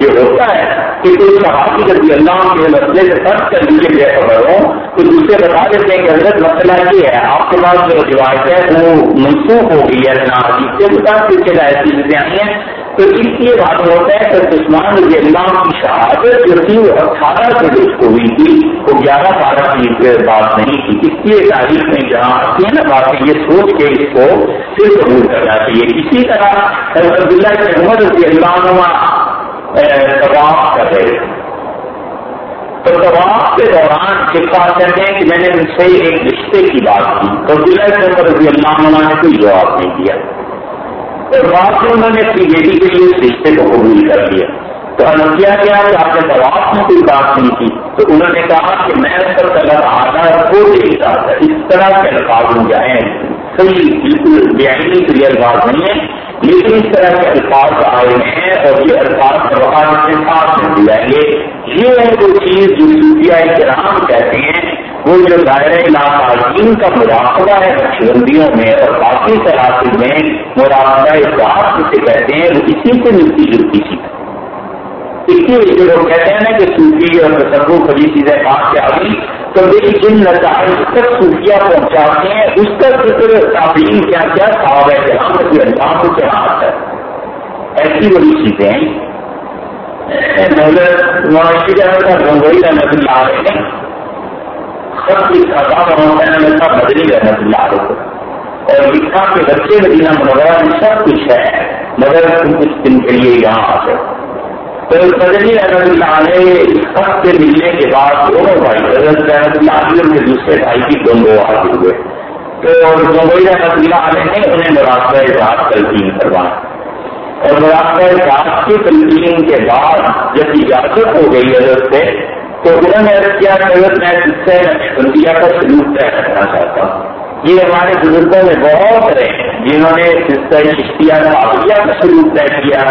Speaker 1: یہ ہوتا ہے کہ کوئی صحافی رضی اللہ کے مسئلے سے فرق کر لیجیے بے خبر ہو، تو دوسرے بتا دیتے ہیں کہ حضرت مسئلہ یہ ہے، آپ کے پاس جو روایت ہے، وہ منسوخ ہو گئی ہے حدیث کے مطابق ایسی چیزیں آئی ہیں تو اس لیے بات ہوتا ہے کہ عثمان رضی اللہ کی شہادت جو تھی وہ اٹھارہ سے اس کو ہوئی تھی، وہ گیارہ بارہ کی بات نہیں تھی۔ اس لیے تاریخ میں جہاں آتی ہے نا بات یہ سوچ کے اس کو پھر قبول کرنا چاہیے اسی طرح عبداللہ احمد رضی اللہ طباف کر رہے تھے۔ تو طباف کے دوران ایک بات کہتے ہیں کہ میں نے ان سے ایک رشتے کی بات کی۔ تو عبداللہ رضی اللہ عنہ نے کوئی جواب نہیں دیا۔ اور رات میں انہوں نے اپنی بیٹی کے لیے اس رشتے کو قبول کر لیا۔ تو کیا گیا کہ آپ نے دباؤ میں کوئی بات نہیں کی۔ تو انہوں نے کہا کہ میں اس پر طلب آتا آدھا کو دیکھتا تھا اس طرح کے الفاظ ہو جائیں صحیح بالکل بیانی کلیئر الفاظ نہیں ہے، لیکن اس طرح کے الفاظ آئے ہیں اور یہ الفاظ کے ساتھ مل جائیں گے یعنی یہ ہے وہ چیز جو صوفیہ کرام کہتے ہیں، وہ جو دائرۂ ناقین کا مراقبہ ہے نقشبندیوں میں اور باقی سراثر میں مراقبہ احساس جسے کہتے ہیں، وہ اسی سے ملتی جلتی چیز اس لیے جو لوگ کہتے ہیں نا کہ صوفی اور تصور کبھی چیزیں بات سے آ گئی تو جن نتائج تک صوفیہ پہنچاتے ہیں، اس کا ذکر تعلیم کیا کیا صحابہ کرام کے انجام کو کیا آتا ہے۔ ایسی بڑی چیزیں معاشی رحمت اللہ علیہ نے سب رحمت اللہ علیہ اور لکھا بچے مدینہ منورہ میں سب کچھ ہے، مگر تم کچھ دن کے لیے یہاں آ جاؤ۔ تو بدلی رحمت اللہ علیہ سب سے ملنے کے بعد دونوں بھائی حضرت رحمت اللہ علیہ کے دوسرے بھائی کی دونوں حاضر ہوئے، تو دونوں رحمت اللہ علیہ نے انہیں مراقبہ اجاز تلقین کروایا اور مراقبہ اجاز کی تلقین کے بعد جب اجازت ہو گئی حضرت سے، تو انہوں نے کیا حضرت میں اس سے بندیا کا سلوک طے کرنا چاہتا ہوں۔ یہ ہمارے بزرگوں میں بہت رہے جنہوں نے سلسلہ اشتیا کا سلوک طے کیا،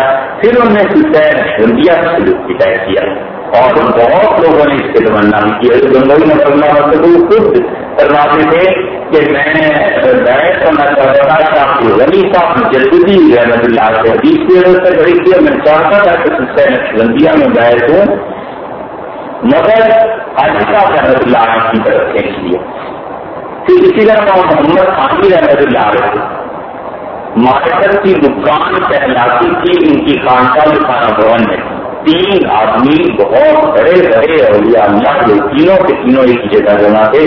Speaker 1: پھر انہوں نے سلسلہ نشبندیا کا سلوک بھی طے کیا۔ اور بہت لوگوں نے اس کے تمنا بھی کیا۔ جو گنگوئی نے کرنا مطلب خود کرواتے تھے کہ میں نے بیٹھ کرنا چاہتا مطلب تھا کہ آپ کی غنی صاحب جلدی رحمت اللہ سے حدیث کی وجہ سے بڑی کیا۔ میں چاہتا تھا کہ سلسلہ نشبندیا میں بیٹھ ہوں، مگر آج کا رحمت اللہ کی طرف کھینچ لیا پھر اسی طرح محمد خانی رحمت اللہ علیہ مارکر کی دکان کہلاتی تھی ان کی خانقاہ خانہ بھون میں تین آدمی بہت بڑے بڑے اولیاء اللہ جو تینوں کے تینوں ایک جگہ جمع تھے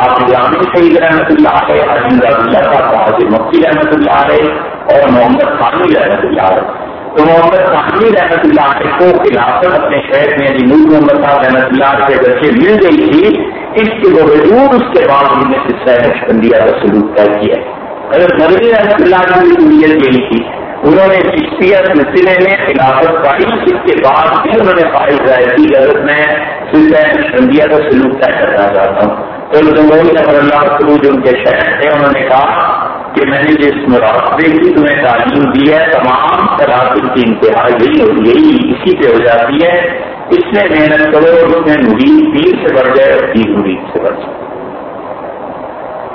Speaker 1: آپ جامع سعید رحمت اللہ علیہ عظیم اللہ کا حاضر مکی رحمت اللہ علیہ اور محمد خانی رحمت اللہ علیہ تو محمد خانی رحمت اللہ علیہ کو خلافت اپنے شہر میں علی نور محمد صاحب رحمت اللہ سے بچے مل گئی تھی اس کے باوجود اس کے بعد انہوں نے سلسلہ بندیا کا سلوک طے کیا اگر مدنی رحمت اللہ کی نیت یہی تھی انہوں نے چشتیہ سلسلے میں خلافت پائی اس کے بعد بھی انہوں نے فائل ظاہر کی اگر میں سلسلہ بندیا کا سلوک طے کرنا چاہتا ہوں۔ تو جمہوری نفر اللہ سلوج ان کے شہر تھے، انہوں نے کہا کہ میں نے جس مراقبے کی تمہیں تعلیم دی ہے، تمام تراثر کی انتہا یہی یہی اسی پہ ہو جاتی ہے۔ اس میں محنت کرو اور اس میں مرید تیر سے بڑھ جائے اور تیر مرید سے بڑھ جائے۔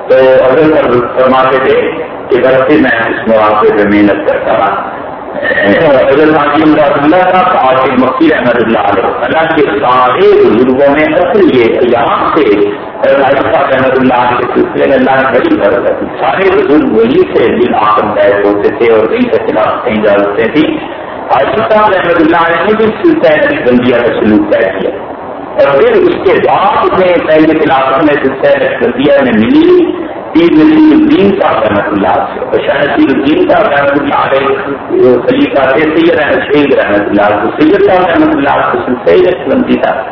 Speaker 1: تو اگر فرماتے تھے کہ غلطی میں اس مواقع پہ محنت کرتا رہا۔ اگر حاکم اللہ تھا تو مکی احمد اللہ علیہ اللہ کے سارے بزرگوں میں اصل یہ یہاں سے احمد اللہ کے سلسلے میں اللہ نے بڑی برکت سارے بزرگ وہی سے دل آکم بیٹھ ہوتے تھے اور کہیں سے خلاف کہیں جا سکتے تھے صاحب رحمت اللہ علیہ نے بھی سلسلہ بندیا کا سلوک طے کیا۔ اور پھر اس کے بعد میں پہلے خلافت میں سلسلہ بندیا میں ملی۔ پیر نصیر الدین صاحب رحمت اللہ سے اور شاہ نصیر الدین صاحب رحمت اللہ علیہ خلیفہ تھے، سید رحمت شہید رحمت اللہ کو سید صاحب رحمت اللہ کو سلسلہ بندی تھا۔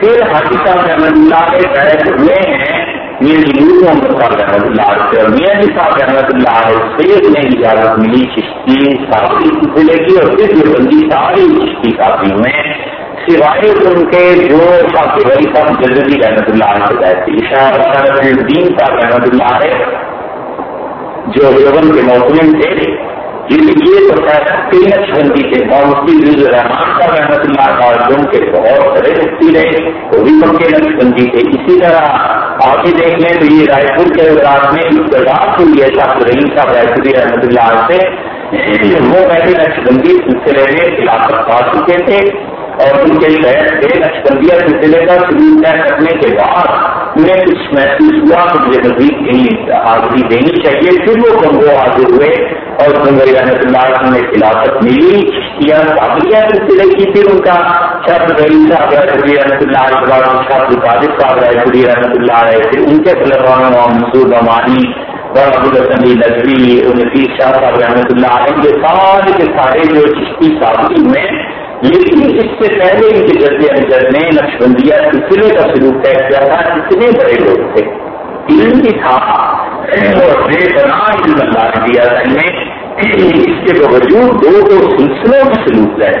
Speaker 1: پھر حاجی صاحب رحمت اللہ کے بیٹھ ہوئے ہیں۔ میاں محمد صاحب رحمت اللہ علیہ اور میاں جی صاحب اللہ علیہ سید نے اجازت ملی چشتی صافی سلسلے کی اور پھر جو بندی ساری چشتی صافی میں سوائے ان کے جو صافی بھائی صاحب جلدی رحمت اللہ علیہ رہتی شاہ الدین صاحب رحمت اللہ علیہ جو یوگن کے موسم تھے یعنی یہ تو تین بندی تھے اور مفتی جز الرحمان کا رحمت اللہ تعالیٰ کے بہت بڑے مفتی رہے وہ بھی پکے نقش بندی تھے اسی طرح۔ آپ ہی دیکھ لیں تو یہ رائے پور کے رات میں گجرات ہوئی ہے شاہ رحیم صاحب رائے پوری رحمت اللہ سے، وہ پہلے نقش بندی سلسلے میں خلافت پا چکے تھے اور ان کے شہر سے نقش سلسلے کا شروع طے کرنے کے بعد انہیں کچھ محسوس ہوا کہ مجھے مزید کہیں حاضری دینی چاہیے۔ پھر وہ گنگو حاضر ہوئے اور گنگئی رحمت اللہ نے خلافت ملی۔ کیا قابلیہ سلسلے کی۔ پھر ان کا شاہ رحیم صاحب رحمۃ رحمۃ اللہ علیہ شاہ القادر صاحب رحمۃ رحمۃ اللہ علیہ پھر ان کے خلفان مسعود امانی اور ابو الحسن نقوی نفیس شاہ صاحب رحمۃ اللہ علیہ کے سارے کے سارے جو چشتی صاحب میں لیکن اس سے پہلے ان کے جد اجر نے نقشبندیہ سلسلے کا سلوک طے کیا تھا، کتنے بڑے لوگ تھے۔ علم بھی تھا اور بے پناہ علم اللہ نے دیا تھا انہیں۔ اس کے باوجود دو دو سلسلوں میں سلوک طے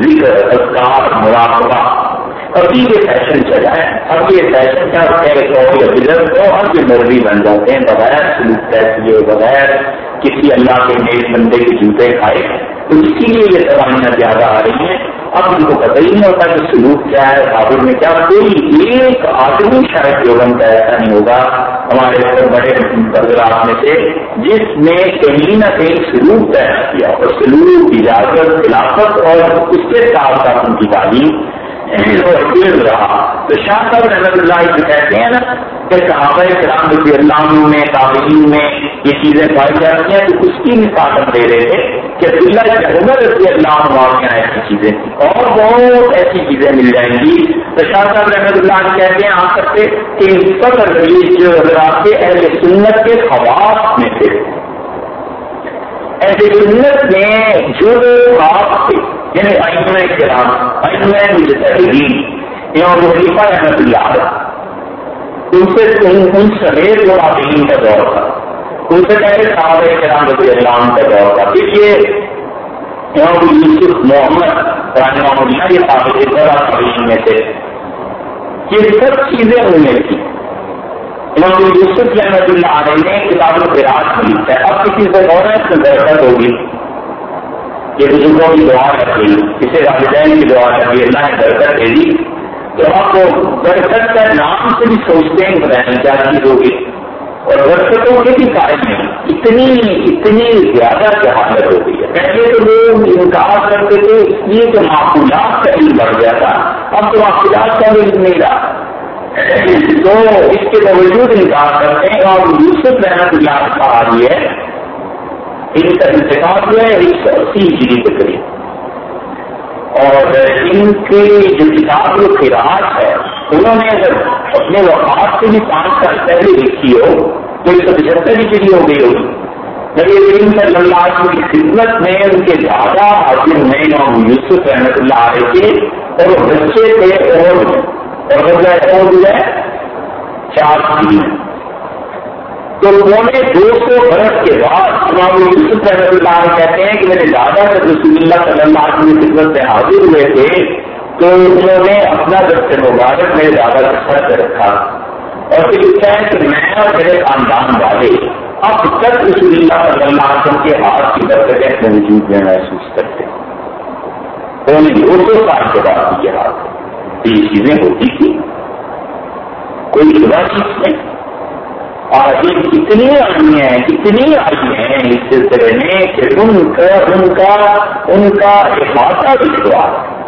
Speaker 1: ذکر، اذکار، مراقبہ۔ ابھی یہ فیشن چلا ہے، اب یہ فیشن کیا ہو یا ہو اب یہ مرضی بن جاتے ہیں، بغیر سلوک طے کیے، بغیر کسی اللہ کے نیک بندے کے جوتے کھائے۔ تو اسی لیے یہ دوائیاں زیادہ آ رہی ہیں۔ اب ان کو پتہ ہی نہیں ہوتا کہ سلوک کیا ہے بابر میں کیا۔ کوئی ایک آدمی شاید یوگن کا ایسا نہیں ہوگا۔ ہمارے بڑے بدلاؤ میں سے، جس نے کہیں نہ کہیں سلوک طے کیا اور سلوک اجازت، خلافت اور اس کے ساتھ ساتھ ان کی تعلیم۔ رہا تو شاہ صاحب رحمت اللہ جو کہتے ہیں نا کہ صحابہ کرام رضی اللہ تعلیم میں یہ چیزیں پائی جاتی ہیں تو اس کی مثال دے رہے تھے کہ اللہ عمر رضی اللہ واقع ایسی چیزیں اور بہت ایسی چیزیں مل جائیں گی تو شاہ صاحب رحمت اللہ کہتے ہیں آپ سکتے کہ اس پر جو حضرات اہل سنت کے خواص میں تھے اہل سنت میں جو خاص تھے یعنی کرام مجتہدین امام رحمۃ اللہ ان سے ان سمیت جو کا دور تھا ان سے پہلے صحابہ کرام رضی اللہ کا دور تھا پھر یہ امام یوسف، محمد رحمہ اللہ یہ صاحب بڑا عابدین میں تھے یہ سب چیزیں ان میں تھیں امام یوسف رحمۃ اللہ علیہ نے کتاب القراءت میں لکھا ہے اب کسی سے غور ہے، اس میں برکت ہوگی۔ کہ بزرگوں کی دعا رکھی اسے والدین کی دعا رکھی اللہ نے برکت دے دی۔ تو آپ کو برکت کا نام سے بھی سوچتے ہیں بتائیں کیا چیز ہوگی۔ اور برکتوں کے بھی قائم ہیں اتنی اتنی زیادہ جہالت ہو گئی ہے۔ پہلے تو لوگ انکار کرتے تھے اس لیے کہ معقولات کا علم بڑھ گیا تھا۔ اب تو معقولات کا علم نہیں رہا۔ تو اس کے باوجود انکار کرتے ہیں۔ اور یوسف رحمت اللہ کا آ رہی ہے ان کا انتخاب جو ہے، ایک سو اسی ہجری کے قریب۔ اور ان کی جو کتاب جو فراج ہے، انہوں نے اگر اپنے وفات سے بھی پانچ سال پہلے لکھی ہو، تو ایک سو پچہتر ہجری ہو گئی ہوگی۔ نبی کریم صلی اللہ علیہ وسلم کی خدمت میں، ان کے دادا حاضر نئے نام یوسف رحمۃ اللہ علیہ تھے اور وہ بچے تھے، اور اور جو ہے، چار مہینے تو پونے دو سو برس کے بعد امام یوسف رحمۃ اللہ کہتے ہیں کہ میرے دادا جب رسول اللہ صلی اللہ علیہ وسلم خدمت میں حاضر ہوئے تھے، تو انہوں نے اپنا دست مبارک میرے دادا کا سر پہ رکھا۔ اور پھر لکھا ہے کہ میں اور میرے خاندان والے اب تک رسول اللہ صلی اللہ علیہ وسلم کے ہاتھ کی برکت موجود میں محسوس کرتے پونے دو سو سال کے بعد یہ ہاتھ یہ چیزیں ہوتی تھی کوئی بڑا چیز نہیں اور یہ اتنی آئی ہیں اتنی آئی ہیں اس سلسلے میں کہ ان کا ان کا ان کا احاطہ بھی ہوا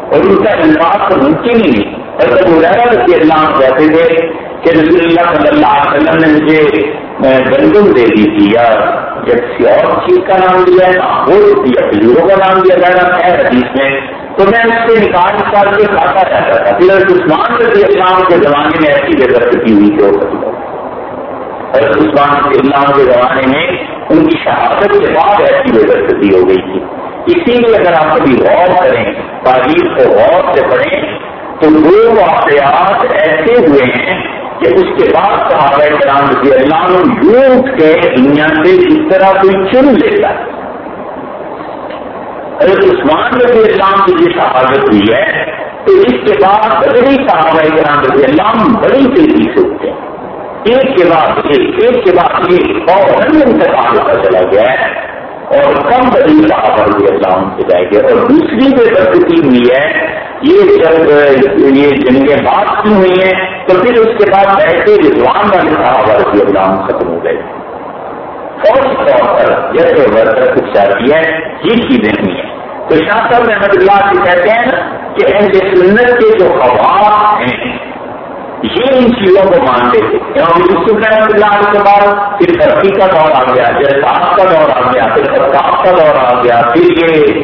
Speaker 1: اور ان کا انفاق تو ممکن ہی نہیں۔ اور مظاہرہ رضی اللہ کہتے تھے کہ رسول اللہ صلی اللہ علیہ وسلم نے مجھے گندم دے دی تھی، یا جب کسی اور چیز کا نام دیا ہے وہ یا کھجوروں کا نام دیا جائے گا ہے حدیث میں، تو میں اس سے نکال نکال کے کھاتا رہتا تھا۔ پھر عثمان رضی اللہ کے زمانے میں ایسی جگہ کی ہوئی تھی وہ حضرت عثمان کے اللہ کے زمانے میں ان کی شہادت کے بعد ایسی بے ہو گئی تھی۔ اسی لیے اگر آپ کبھی غور کریں، تاریخ کو غور سے پڑھیں، تو دو واقعات ایسے ہوئے ہیں کہ اس کے بعد صحابہ کرام رضی اللہ یوٹ کے دنیا سے اس طرح کوئی چن لیتا ہے۔ حضرت عثمان رضی اللہ کی جو شہادت ہوئی ہے، تو اس کے بعد بڑی صحابہ کرام رضی اللہ بڑی تیزی سے اٹھتے ہیں۔ ایک کے بعد ایک ایک کے بعد ایک اور انتقال ہوتا چلا گیا ہے اور کم بڑی صاحب اللہ سے جائے گا اور دوسری جو پرکتی ہوئی ہے، یہ جب یہ جنگیں بات کی ہوئی ہیں، تو پھر اس کے بعد ایسے رضوان والے صاحب رضی اللہ ختم ہو گئے۔ فوج طور پر جیسے ورکر کچھ چاہتی ہے، یہ چیزیں ہوئی ہیں۔ تو شاہ صاحب احمد اللہ سے کہتے ہیں کہ اہل سنت کے جو خواص ہیں یہ ان چیزوں کو مانتے تھے یوسف رحمۃ اللہ کے بعد پھر ترقی کا دور آ گیا جیسا کا دور آ گیا، پھر سرکار کا دور آ گیا، پھر یہ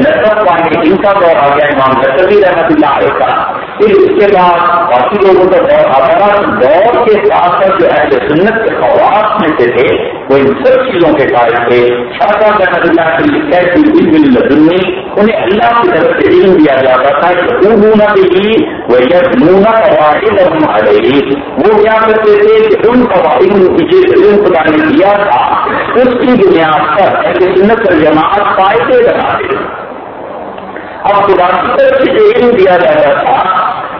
Speaker 1: نصب والے ان کا دور آ گیا، امام نصبی رحمۃ اللہ علیہ کا۔ پھر اس کے بعد باقی لوگوں کا دور آ گیا۔ دور کے ساتھ ساتھ جو ہے سنت کے خواب سے تھے وہ ان سب چیزوں کے قائد تھے شاہ رحمۃ اللہ کی لدنی انہیں اللہ کی طرف سے علم دیا جاتا تھا کہ وہ بھی وہ یہ نونا قواعد وہ کیا کرتے تھے کہ ان قواعد جس علم خدا نے دیا تھا اس کی بنیاد پر ایسے سنت اور جماعت فائدے لگاتے اب خدا کی طرف سے جو علم دیا جاتا تھا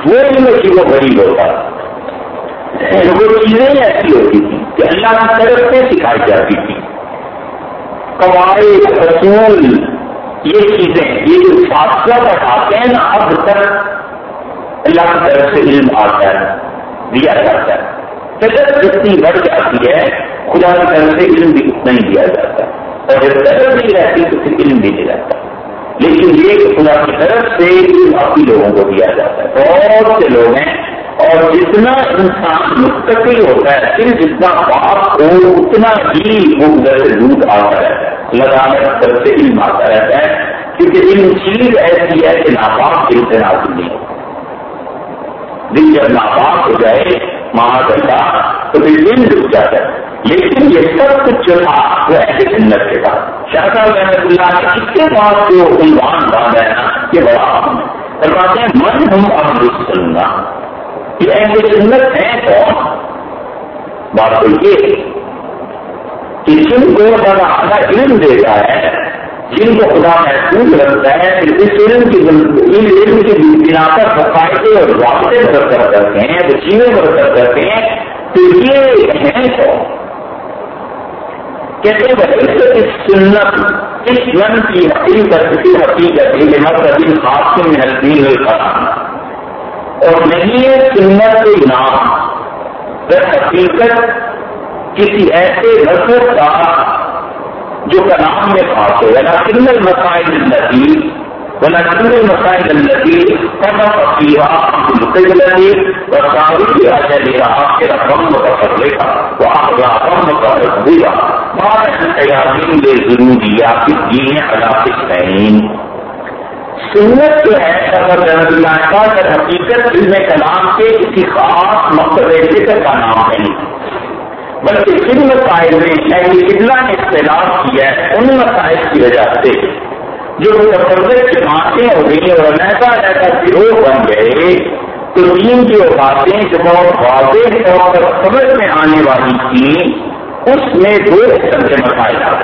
Speaker 1: وہ علم کی وہ غریب ہوتا تھا وہ چیزیں ایسی ہوتی تھی کہ اللہ کی طرف سے سکھائی جاتی تھی قواعد، اصول، یہ چیزیں، یہ جو فاصلہ بڑھاتے ہیں نا، اب تک اللہ کی طرف سے علم آتا ہے، دیا جاتا ہے۔ فطرت جتنی بڑھ جاتی ہے، خدا کی طرف سے علم بھی اتنا ہی دیا جاتا ہے۔ اور جب طرف نہیں رہتی تو پھر علم بھی نہیں رہتا۔ لیکن یہ کہ خدا کی طرف سے علم باقی لوگوں کو دیا جاتا ہے۔ بہت سے لوگ ہیں اور جتنا انسان مستقل ہوتا ہے، پھر جتنا پاپ ہو اتنا ہی وہ ادھر دودھ آتا ہے۔ لگانے طرف سے علم آتا رہتا ہے کیونکہ علم چیز ایسی ہے کہ ناپاک علم سے نازل نہیں ہوتا۔ دل جب ناپاک ہو جائے، ماں اللہ تو پھر دن رک جاتا ہے۔ لیکن یہ سب کچھ جو تھا، وہ ایسے سنت کے بعد شاہ صاحب رحمت اللہ نے اس کے بعد جو عنوان باندھا ہے نا، یہ بڑا فرماتے ہیں، من ہم اب سننا یہ ایسے سنت ہے کون بات تو یہ کہ جن کو بڑا اعلیٰ علم دیتا ہے، جن کو خدا محفوظ رکھتا ہے، پھر اس علم کی علم کی بنا پر فائدے اور رابطے برقرار کرتے ہیں، وہ چیزیں برقرار کرتے ہیں، تو یہ ہیں کون کہتے ہیں اس سنت، اس من کی حقیقت کی حقیقت خاص میں حلقین اور نہیں ہے سنت کے نام. در حقیقت کسی ایسے مذہب کا جو کلام میں خاص ہو. یعنی یا سنگل مسائل نظیر ونحن المسائل التي تقف فيها القبلة وتعرض أجلها آخرة متفرقة وأخلاقا متفرقة بعد اختيار للضروريات الدين على قسمين سنت جو ہے اللہ کا در حقیقت علم کلام کے کسی خاص مقصد ذکر کا نام نہیں بلکہ جن مسائل میں اہل قبلہ نے اختلاف کیا ہے، ان مسائل کی وجہ سے جو کے باتیں ہو گئی اور ایسا ایسا گروہ بن گئے، تو دین کی وہ باتیں جو بہت واضح طور پر سمجھ میں آنے والی تھی اس میں دو قسم کے مسائل آ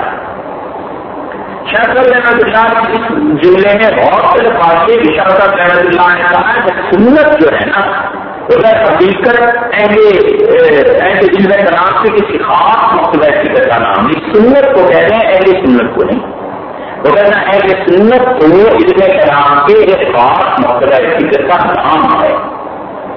Speaker 1: گئے شاکر رحمت اللہ اس جملے میں بہت سے باتیں شاکر رحمت اللہ نے کہا کہ سنت جو ہے نا، وہ حقیقت ایسے جن میں کلام سے کسی خاص مقصد کا نام نہیں۔ سنت کو کہہ رہے ہیں اہل سنت کو نہیں۔ وہ کہنا ہے کہ سنت کو علم کلام کے ایک خاص مقدر فکر کا نام ہے۔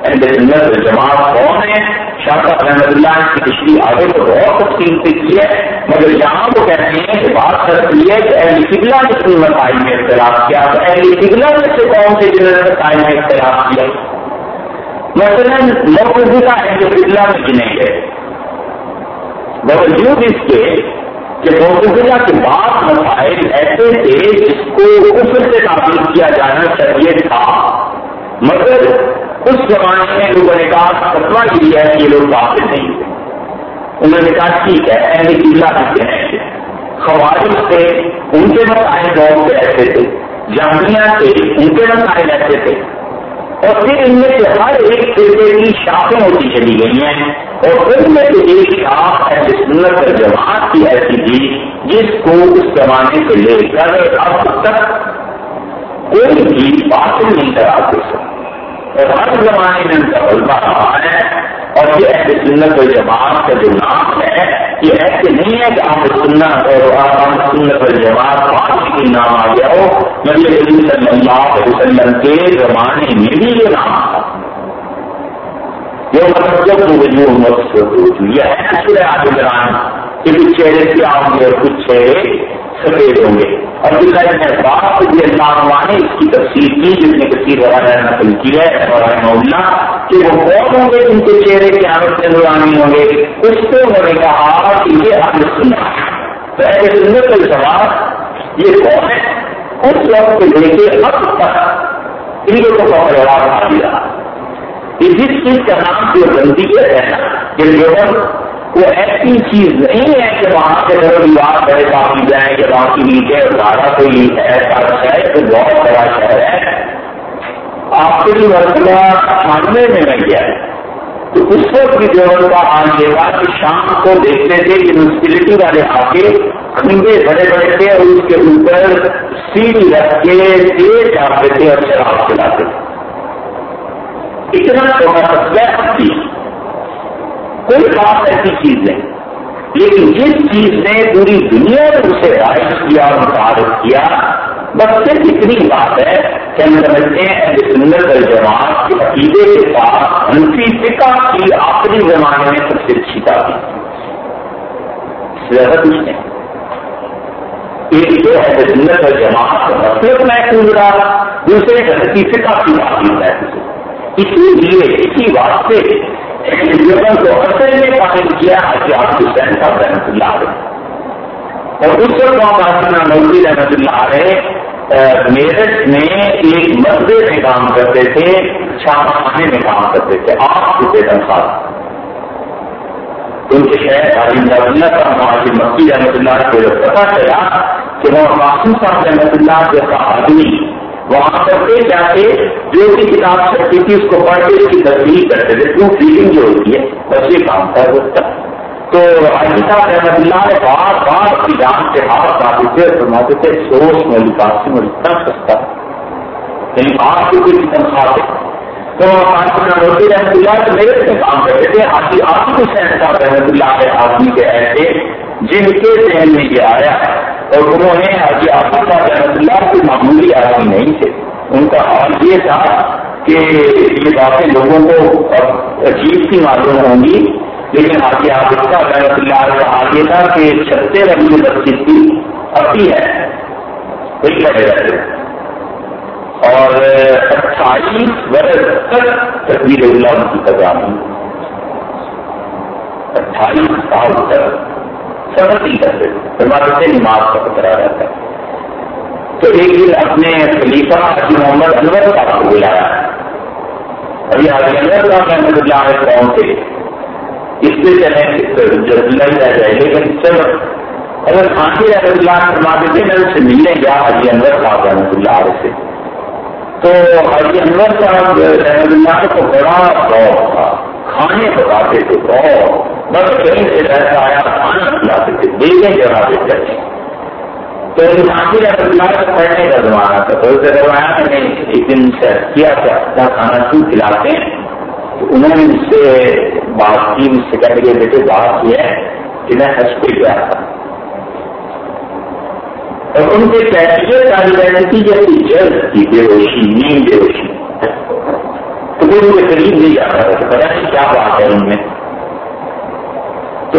Speaker 1: اہل سنت جماعت کون ہے شاہ صاحب رحمت اللہ کی پچھلی آگے تو بہت تفصیل سے کی ہے، مگر یہاں وہ کہتے ہیں کہ بات کر یہ ہے کہ اہل قبلہ نے اپنی مسائل میں اختلاف کیا، تو اہل قبلہ میں سے کون سے جنہوں نے مسائل میں اختلاف کیا؟ مثلاً موجودہ اہل قبلہ میں گنے گئے باوجود اس کے کہ موجودہ کے بعد مسائل ایسے تھے جس کو کفر سے تعبیر کیا جانا چاہیے تھا۔ مگر اس زمانے میں لوگوں نے کہا فتوا یہ ہے کہ یہ لوگ واپس نہیں تھے۔ انہوں نے کہا، ٹھیک ہے، اہل قلعہ کہتے ہیں۔ خوارج تھے، ان کے مسائل بہت سے ایسے تھے۔ جامعہ تھے، ان کے مسائل ایسے تھے۔ اور پھر ان میں سے ہر ایک فرقے کی شاخیں ہوتی چلی گئی ہیں۔ اور ان میں سے ایک شاخ ایسی سنت جماعت کی ایسی تھی، جس کو اس زمانے سے لے کر اب تک کوئی بھی باطل نہیں کرا سکتا۔ اور ہر زمانے میں ان کا رہا ہے اور یہ ایسے سنت و جماعت کا جو نام ہے، یہ ایسے نہیں ہے کہ آپ سنت اور آپ سنت و جماعت پانچ کی نام آ گیا ہو۔ نبی کریم صلی اللہ علیہ وسلم کے زمانے میں بھی یہ نام تھا۔ یہ مطلب وجوہ مقصد یہ ہے۔ سورہ آگے دران کہ کچھ چہرے سے آؤں گے اور کچھ چہرے سفید ہوں گے۔ اور ابن بات یہ اللہ نے اس کی تفصیل کی، جس نے کثیر وغیرہ نقل کی ہے اور اللہ، کہ وہ کون ہوں گے؟ جن کے چہرے کی عادت سے نورانی ہوں گے۔ اس کو انہوں نے کہا کہ یہ آپ نے تو ایسے سننے کا سوال یہ کون ہے؟ اس وقت کو لے کے اب تک ان کو بہت بڑا بنا دیا جس چیز کا نام جو بندی ہے نا یہ وہ ایسی چیز نہیں ہے کہ وہاں سے اگر دیوار بڑے کافی جائیں کہ وہاں کی نیچے زیادہ کوئی ایسا شہر تو بہت بڑا شہر ہے؟ آپ کے لیے مرتبہ چھانوے میں نہیں گیا ہے تو اس وقت بھی جو کا آنے گا کہ شام کو دیکھتے تھے کہ میونسپلٹی والے آ کے کھنگے بڑے بڑے تھے اور اس کے اوپر سیڑھی رکھ کے تیز جاتے تھے اور شراب چلاتے تھے۔ اتنا چھوٹا ہستی کوئی خاص ایسی چیز نہیں۔ لیکن جس چیز نے پوری دنیا میں اسے رائج کیا اور متعارف کیا، بس صرف اتنی بات ہے کہ ہم سمجھتے ہیں سندر جماعت کے عقیدے کے ساتھ منفی فکا کی آخری زمانے میں سب سے اچھی تھی زیادہ کچھ نہیں ایک جو ہے سندر جماعت صرف محسوس رہا دوسرے غلطی فکا کی تعلیم محسوس اسی لیے اسی واسطے لیکن لوگوں کو اصل میں قائم کیا کہ آپ حسین صاحب رحمت اللہ علیہ۔ اور اس وقت وہاں نوکری رحمت اللہ علیہ میرٹھ میں ایک مسئلے میں کام کرتے تھے چھاپا خانے میں کام کرتے تھے۔ آپ روپے تنخواہ؟ ان کے شہر عالم اللہ کا معاشی مکی رحمت اللہ کو پتا چلا کہ وہ معصوم صاحب رحمت اللہ جیسا آدمی وہاں پر کرتے کیا تھے جو بھی کتاب چھپتی تھی، اس کو پڑھ کے اس کی تصدیق کرتے تھے۔ کیوں فیلنگ جو ہوتی ہے، بس یہ کام تھا۔ اس تو حاجی صاحب رحمت اللہ نے بار بار اپنی جان کے ہاتھ آتے تھے فرماتے تھے سوچ میں لکاسی میں اتنا سستا یعنی آپ کو کوئی تنخواہ تھے تو روٹی رحمت اللہ تو میرے سے کام کرتے تھے۔ حاجی آپ کو سین صاحب رحمت اللہ کے آدمی کے ایسے جن کے ذہن میں یہ آیا اور انہوں نے حاجی آصف کا رحمت اللہ کوئی معمولی آدمی نہیں تھے ان کا حال یہ تھا کہ یہ باتیں لوگوں کو عجیب سی معلوم ہوں گی۔ لیکن حاجی آصف کا رحمت اللہ کا حال یہ تھا کہ چھتے رنگ بچی تھی اپنی ہے۔ وہی لگے رہتے اور اٹھائیس برس تک تصویر اللہ کی سزا اٹھائیس سال تک سفر کرتے فرماتے تھے نماز کا خطرہ رہتا ہے۔ تو ایک دن اپنے خلیفہ حجی محمد انور صاحب کو بلایا۔ ابھی حاجی انور صاحب رحمۃ اللہ علیہ قوم تھے اس سے چلے جلدی رہ جائے، لیکن چلو۔ اگر کھانسی رحمۃ اللہ فرماتے تھے میں اس سے ملنے گیا حجی انور صاحب رحمۃ اللہ علیہ سے۔ تو حجی انور صاحب رحمۃ اللہ کو بڑا شوق تھا۔ کھانے پکاتے تھے بہت۔ بس کہیں سے ایسا آیا، کھانا کھلاتے تھے دیکھیں جگہ پہ چلے تو حاصل اللہ کا پڑھنے کا زمانہ تھا۔ تو اسے کروایا کہ نہیں، ایک دن سے کیا کہ اچھا کھانا کیوں کھلاتے؟ ہیں تو انہوں نے مجھ سے بات کی، مجھ سے کہہ کے بیٹے بات یہ ہے کہ میں حج پہ گیا تھا۔ اور ان کے کیفیت آئی رہتی جیسی جلد کی بے ہوشی نیند بے ہوشی۔ تو وہ ان کے قریب نہیں جاتا تھا پتا نہیں کیا بات ہے ان میں۔ تو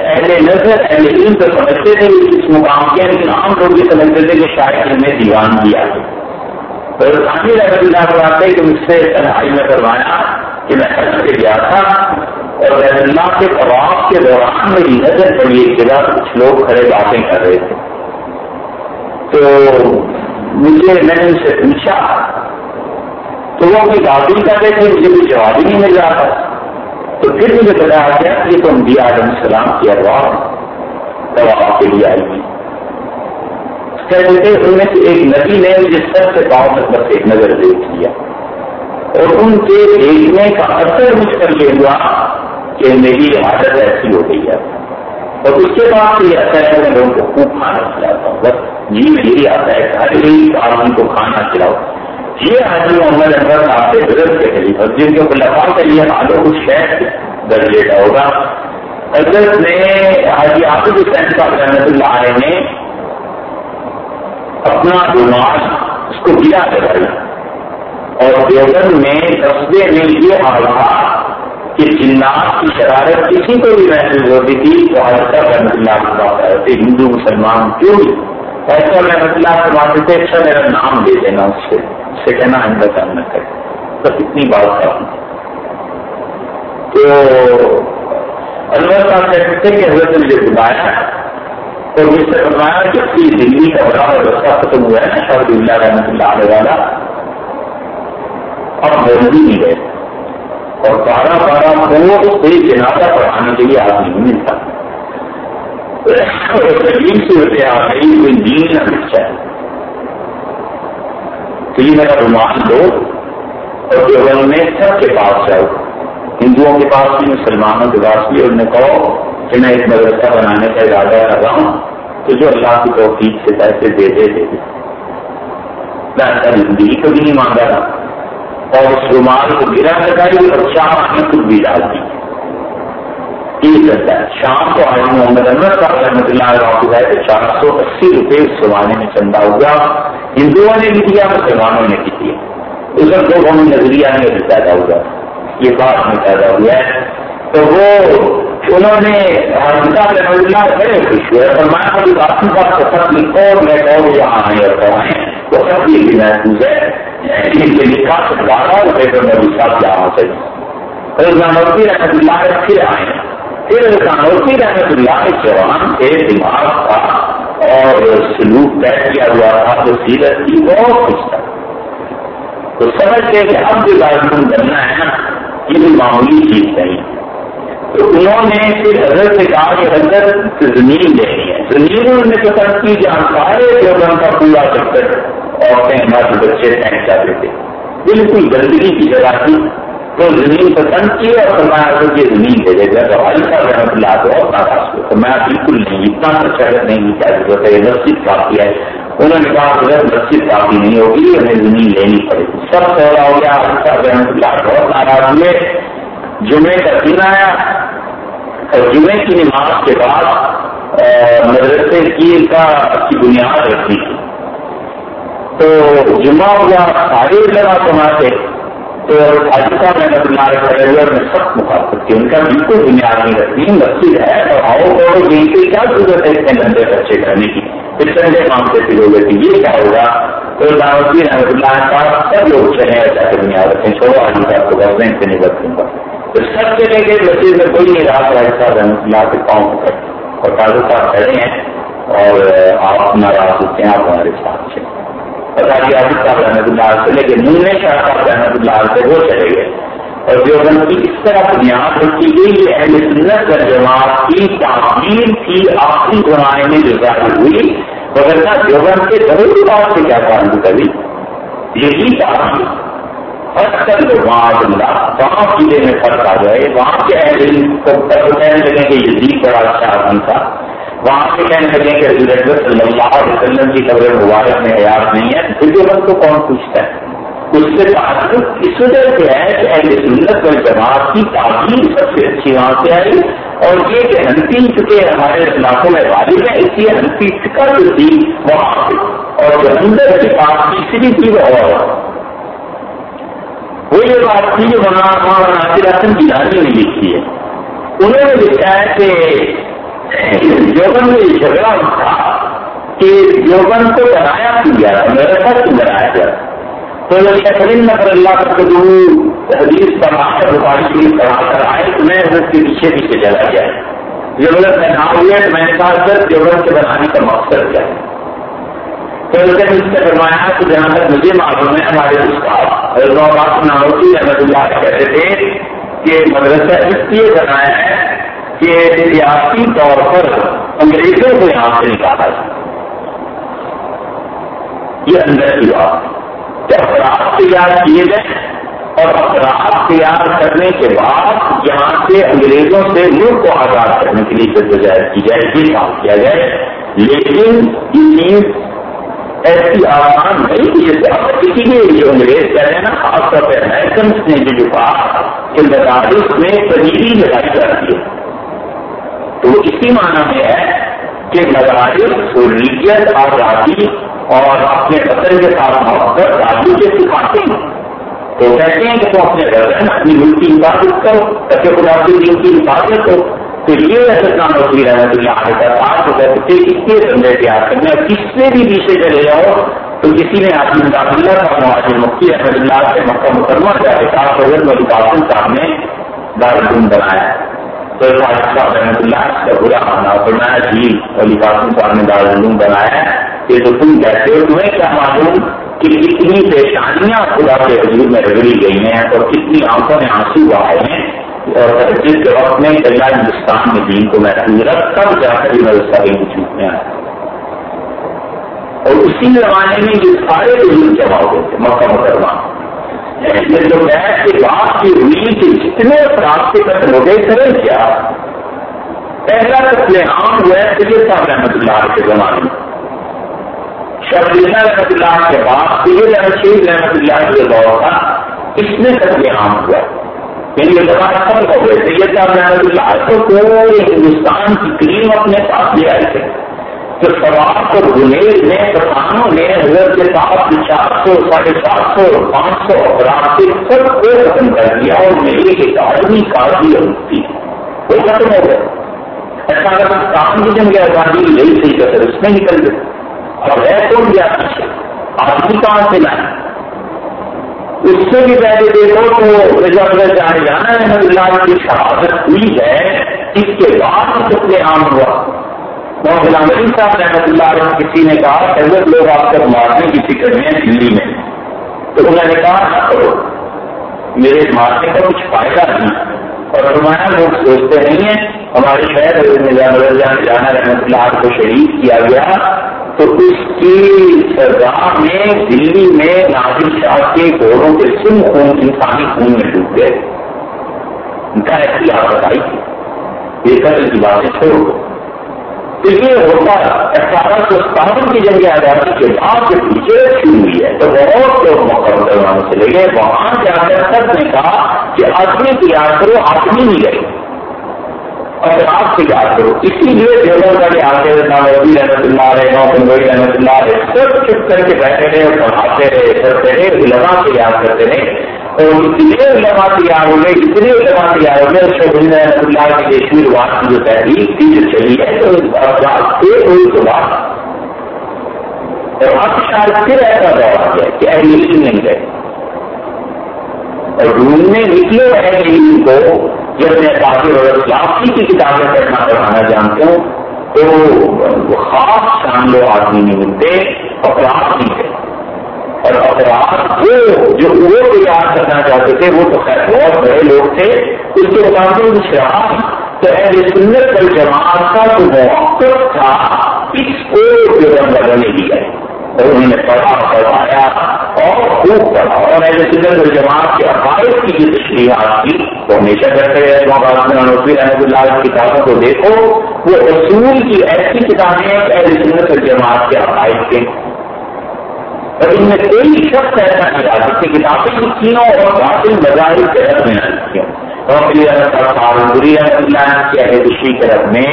Speaker 1: اہل نظر، اہل علم تو سمجھتے تھے اس مقام کے لیکن عام لوگ یہ سمجھتے تھے کہ شاید نے دیوان دیا۔ تو رحمت اللہ کو آتے کہ مجھ سے تنہائی میں کروایا کہ میں حج سے گیا تھا اور رحم اللہ کے طواف کے دوران میری نظر پڑی ایک جگہ کچھ لوگ کھڑے باتیں کر رہے تھے۔ تو مجھے میں نے ان سے پوچھا، تو وہ اپنی باتیں کر رہے تھے، مجھے کوئی جواب ہی نہیں مل رہا تھا۔ تو پھر مجھے بتایا گیا کہ تو انبیاء علیہ السلام کی ارواح دوا کے لیے آئی ہوئی کہتے تھے، ان میں سے ایک نبی نے مجھے سب سے پاؤں تک بس ایک نظر دیکھ لیا اور ان کے دیکھنے کا اثر مجھ پر یہ ہوا کہ میری عادت ایسی ہو گئی ہے۔ اور اس کے بعد یہ اثر ہے کہ میں لوگوں کو خوب کھانا کھلاتا ہوں۔ بس جی میں یہی آتا ہے ہر ایک آدمی کو کھانا کھلاؤ۔ یہ حاجی محمد اکبر صاحب سے گزر کے خلیفہ جن کے خلفا کا یہ معلوم کچھ شہر درجے کا ہوگا۔ حضرت نے، حاجی آصف حسین صاحب رحمت اللہ علیہ نے اپنا دماغ اس کو گرا لگائی اور دیوبند میں قصبے میں یہ حال کہ جنات کی شرارت کسی کو بھی محسوس ہوتی تھی تو حضرت رحمت اللہ کی بات ہے ہندو، مسلمان، کیوں ایسا رحمت اللہ فرماتے تھے اچھا میرا نام دے دینا اس سے۔ سے کہنا آئندہ کام نہ کرے بس اتنی بات تھا تو انور صاحب کہتے تھے کہ حضرت نے مجھے بلایا اور مجھ سے فرمایا کہ اپنی دلی کا بڑا رستہ ختم ہوا ہے نا شاہد اللہ رحمۃ اللہ علیہ والا۔ اور موجود نہیں گئے اور بارہ بارہ کو کوئی جنازہ پڑھانے کے لیے آدمی نہیں ملتا۔ سے ہوتے آ گئی کوئی دین نہ مل جائے۔ تو یہ میرا رومان دو اور میں سب کے پاس جاؤ۔ ہندوؤں کے پاس بھی، مسلمانوں کے پاس بھی۔ انہوں نے کہو کہ میں ایک مدرسہ بنانے کا ارادہ کر رہا ہوں تو جو اللہ کی توفیق سے پیسے دے دے دے میں ایسا زندگی کو بھی نہیں مانگا تھا اور اس رومال کو گرا لگائی اور شام نے خود بھی ڈال دی۔ یہ کرتا ہے۔ شام کو آئے محمد انور صاحب رحمۃ اللہ علیہ ہے تو چار سو اسی روپے اس زمانے میں چندہ ہوا۔ ہندوؤں نے بھی دیا مسلمانوں نے بھی دیا اس وقت دو قومی نظریہ میں پیدا ہوا۔ یہ بات میں پیدا ہوا ہے۔ تو وہ انہوں نے رحمۃ اللہ بڑے خوش ہوئے اور میں کبھی باقی بات کو سب لکھو میں کہوں یہاں آئے اور کہیں تو سب یہ بھی محفوظ ہے لکھا بارہ روپے پر نبی صاحب جانا چاہیے رضانوتی رحمت اللہ پھر آئے۔ پھر رضانوتی رحمت اللہ کے جوان کے دماغ کا اور سلوک طے کیا ہوا تھا تو سیرت کی بہت خوش تھا۔ تو سمجھتے کہ اب جو دارالعلوم بننا ہے نا، یہ بھی معمولی چیز نہیں۔ تو انہوں نے پھر حضرت سے کہا کہ حضرت زمین لینی ہے۔ زمین انہوں نے پسند کی جہاں سارے جو کا پورا چکر عورتیں مرد بچے پہن جاتے تھے۔ بالکل گندگی کی جگہ تھی۔ تو زمین پسند کی اور فرمایا تو یہ زمین دے دے گا تو علی صاحب رحمت اللہ کو اور ناراض ہوئے۔ تو میں بالکل نہیں، اتنا تو شہر نہیں کی کیا ضرورت ہے مسجد کافی ہے۔ انہوں نے کہا اگر مسجد کافی نہیں ہوگی، ہمیں زمین لینی پڑے گی۔ سب سہرا ہو گیا۔ علی صاحب رحمت اللہ بہت ناراض ہوئے۔ جمعے کا دن آیا اور جمعے کی نماز کے بعد مدرسے کی کا کی بنیاد رکھی تو جمعہ ہوا سارے لگا کماتے تو حادثہ میں بدلا کھڑے ہوئے میں سخت مخالفت کی ان کا بالکل بنیاد نہیں رکھتی مسجد ہے اور آؤ کرو جن کی کیا ضرورت ہے اتنے گھنٹے بچے کرنے کی۔ پھر سنڈے مانگتے تھے لوگ کہ یہ کیا ہوگا؟ تو دعوتی رحمت اللہ صاحب، سب لوگ چلے ایسا کہ بنیاد رکھیں۔ چھوڑو آدمی صاحب کو گھر سے نہیں بدلوں گا۔ تو سب چلے گئے مسجد میں کوئی نہیں رہا حادثہ رحمت اللہ کے پاؤں پکڑ اور کاغذ صاحب کھڑے ہیں۔ اور آپ اپنا راہ سوچتے ہیں، آپ ہمارے ساتھ چلے رحمت اللہ سے لے کے منہ شاہ صاحب رحمت اللہ سے وہ چلے گئے۔ اور جو کی اس طرح بنیاد رکھی گئی یہ اہل سنت کا جماعت کی تعمیر کی آخری زمانے میں جو ظاہر ہوئی وغیرہ دیوبند کے ضروری بات سے کیا کام کبھی یہی تعمیر وہاں جملہ وہاں قلعے میں فرق آ جائے۔ وہاں کے اہل کو کہنے لگے کہ یہ جی بڑا اچھا آدمی تھا۔ وہاں سے کہنے لگے کہ حضرت صلی اللہ علیہ وسلم کی قبر مبارک میں حیات نہیں ہے۔ پھر بند کو کون پوچھتا ہے؟ اس سے تعلق اس وجہ سے ہے کہ اہل سنت و جماعت کی تعلیم سب سے اچھی وہاں سے آئی۔ اور یہ کہ ہنسی چکے ہمارے علاقوں میں والد ہے اس لیے ہنسی فکر جو تھی وہاں اور جو اندر کی بات تیسری تھی وہ اور وہ یہ بات تھی جو وہاں وہاں ناصر حسن کی دادی نے لکھی ہے۔ انہوں نے لکھا ہے کہ یوگن میں جھگڑا تھا کہ یوگن کو بنایا کیوں گیا؟ میرا سب کیوں بنایا گیا؟ تو شکرین نظر اللہ کا حدیث پڑھا کر بخاری کی پڑھا کر آئے تو میں اس کے پیچھے پیچھے چلا گیا۔ ضرورت میں نہ ہوئی ہے تو میں نے کہا، سر یوگن کے بنانے کا مقصد کیا ہے؟ تو اس نے فرمایا کہ جہاں تک مجھے معلوم ہے، ہمارے استاد حضرت ناروتی احمد اللہ کہتے تھے کہ مدرسہ اس لیے بنایا ہے کہ سیاسی طور پر انگریزوں کو یہاں سے نکالا یہ اندر کی بات کہ افراد تیار کیے گئے اور افراد تیار کرنے کے بعد یہاں سے انگریزوں سے ملک کو آزاد کرنے کے لیے جدوجہد کی جائے، یہ کام کیا جائے۔ لیکن یہ چیز ایسی آسان نہیں کہ جیسے اب کسی بھی جو انگریز کہہ رہے ہیں نا، خاص طور پہ امیرکنس نے جو جو کہا کہ مدارس میں پنیری لگائی جاتی ہے۔ تو اسی معنی میں ہے کہ مدارس حریت آزادی اور اپنے وطن کے ساتھ محبت تعلیم سے سکھاتے ہیں۔ تو کہتے ہیں کہ تو اپنے وطن اپنی ملک کی حفاظت کرو، تاکہ خدا کی دن کی حفاظت ہو۔ تو یہ نام ہوتی رہنا چاہیے آگے تک آپ کو کہتے اس کے سمجھے تیار کرنا کس سے بھی پیچھے چلے جاؤ تو کسی نے آپ نے اللہ کا معاشر مفتی احمد اللہ سے مکہ مکرمہ جا کے ساتھ اگر ملی قاسم صاحب نے دارالعلوم بنایا۔ ہے تو رحمت اللہ کا برا آنا فرمایا جی علی قاسم صاحب نے دارالعلوم بنایا کہ تو تم کہتے ہو، تمہیں کیا معلوم کہ کتنی پریشانیاں خدا کے حضور میں رگڑی گئی ہیں اور کتنی آنکھوں میں آنسو آئے ہیں؟ اور جس کے وقت میں کلا ہندوستان میں دین کو محفوظ رکھ تب جا کر میں اس کا ایک چھوٹنے آیا۔ اور اسی زمانے میں یہ سارے بزرگ جمع ہوئے تھے، مکہ مکرمہ۔ جو بیٹھ کے بات کی ہوئی کہ جتنے افراد کے قتل ہو گئے کرے کیا، پہلا قتل عام ہوا ہے سید صاحب رحمت اللہ کے زمانے۔ میں شبرینا رحمت اللہ کے بعد سید رشید رحمت اللہ کے دور تھا، اس میں قتل عام ہوا۔ یعنی یہ دفعہ سید صاحب اللہ کو پورے ہندوستان کی کریم اپنے پاس لے آئے تھے۔ تو سواب اور گنیز میں کسانوں نے حضرت کے ساتھ چار سو، ساڑھے سات سو، پانچ سو راستے سب کو ختم کر دیا اور میرے ایک آدمی کافی تھی وہ ختم ہو گئے۔ ایسا اگر کام کی جنگ آزادی یہی صحیح کر اس میں نکل گئے۔ اور ہے کون گیا پیچھے؟ آدمی کہاں سے لائیں اس سے بھی پہلے دیکھو تو جب جانے جانا ہے اللہ کی شہادت ہوئی ہے، اس کے بعد کتنے عام ہوا۔ محمد غلام علی صاحب رحمۃ اللہ علیہ کسی نے کہا، حضرت لوگ آپ کو مارنے کی فکر میں دلی میں۔ تو انہوں نے کہا نہ کرو میرے مارنے کا کچھ فائدہ نہیں۔ اور فرمایا، لوگ سوچتے نہیں ہیں ہمارے شہر جانا رحمۃ اللہ کو شہید کیا گیا۔ تو اس کی سزا میں دلی میں نازل شاہ کے گھوڑوں کے سن خون، انسانی خون میں ڈوب گئے۔ ان کا ایسی آپ بتائی تھی یہ قتل کی باتیں چھوڑ تو یہ ہوتا اٹھارہ سو ستاون کی جنگ آزادی کے بعد جو پیچھے شروع ہوئی ہے، تو بہت لوگ موقع چلے گئے، وہاں جا کر سب نے کہا کہ آدمی تیار کرو آدمی نہیں گئے اور آپ سے یاد کرو۔ اسی لیے دیوبند کا آتے رحمت اللہ رہے نو رحمت اللہ رہے سب چپ کر کے بیٹھے رہے اور پڑھاتے رہے کرتے رہے علما سے یاد کرتے رہے۔ اور اتنے تیار ہو گئے، اتنے تیار ہو گئے رحمت اللہ کی کی جو تحریک تھی، جو چلی ہے، تو اور اب شاید پھر ایسا دور آ گیا کہ اہل علم نہیں گئے۔ ڈھونڈنے نکلے اہل علم کو جب میں کافی اور کلاسکی کی کتابیں پڑھنا پڑھانا جانتا ہوں، تو خاص شان لو آدمی نہیں ملتے اپراد نہیں ہے اور اپراد وہ جو وہ تیار کرنا چاہتے تھے، وہ تو خیر بہت بڑے لوگ تھے۔ اس کے مطابق شراب تو اہل سنت پر جماعت کا جو موقع تھا، اس کو جو رنگ بدلنے دیا۔ ہے اور انہوں نے پڑھا پڑھایا اور خوب پڑھا۔ اور ایسے سندر جماعت کے عقائد کی جو تشریحات کی، وہ ہمیشہ کرتے رہے۔ نوفی رحمۃ اللہ کی کتابوں کو دیکھو۔ وہ اصول کی ایسی کتابیں ہیں کہ ایسے سندر جماعت کے عقائد کے۔ اور ان میں کوئی شخص ایسا نہیں رہا جس کی کتابیں لکھی ہوں اور باطل مظاہر کے رقم میں نہ لکھی ہوں اور اللہ کی خوشی کے رقم میں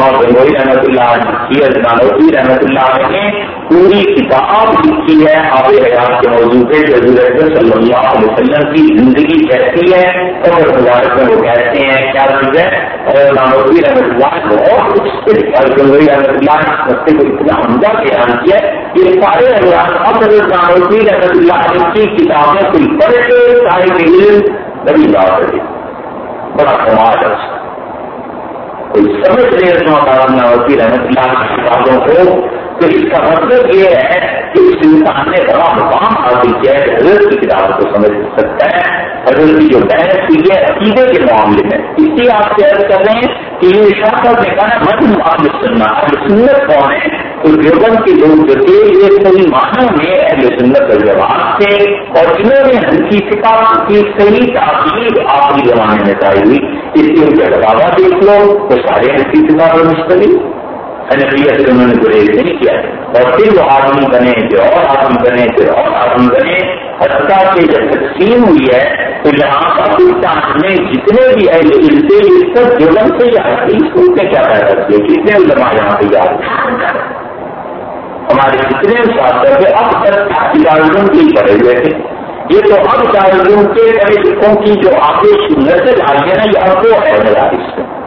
Speaker 1: اور گنگوئی رحمت اللہ کی نانوی رحمت اللہ نے پوری کتاب لکھی ہے، آپ حیات کے موضوع پہ، جو حضور صلی اللہ علیہ وسلم کی زندگی کیسی ہے، اور مبارک میں وہ کہتے ہیں، کیا چیز ہے، اور نانوی رحمت اللہ بہت کچھ اور گنگوئی رحمت اللہ نے رستے کو اتنا عمدہ بیان کیا یہ سارے حضرات اب حضرت نانوی رحمت اللہ کی کتابیں کوئی پڑھ کے سارے علم بڑی بات ہے بڑا کمال ہے کوئی سمجھ ہوتی رحمت اللہ کی کتابوں کو تو اس کا مطلب یہ ہے کہ اس انسان نے بڑا مقام حاصل کیا ہے، حضرت کی کتاب کو سمجھ سکتا ہے۔ حضرت کی جو بحث کی ہے عقیدے کے معاملے میں، اس لیے آپ سے عرض کر رہے ہیں کہ یہ شاہ صاحب نے کہا مت معاملے سننا اہل سنت کون ہے تو دیوبند کے لوگ جو تھے، یہ صحیح معنوں میں اہل سنت کا جواب تھے۔ اور انہوں نے ہلکی کتاب کی، صحیح تعبیر آخری زمانے میں پائی ہوئی۔ اس لیے ان کا دعویٰ دیکھ لو، تو سارے ہلکی کتاب مستقل انفیت سے انہوں نے گریز نہیں کیا۔ اور پھر وہ آدمی بنے، پھر اور آدمی بنے، پھر اور آدمی بنے۔ حتیٰ کہ جب تقسیم ہوئی ہے، تو یہاں پاکستان میں جتنے بھی اہل علم تھے، اس پر جرم سے یاد تھے اسکول میں کیا پیدا کیے کتنے علماء یہاں پہ یاد ہمارے جتنے اساتذہ تھے، اب تک دارالعلوم کی پڑے ہوئے تھے۔ یہ تو اب دارالعلوم کے طریقوں کی جو آگے نظر آ گئی نا، یہ اب وہ ہے۔ مدارس میں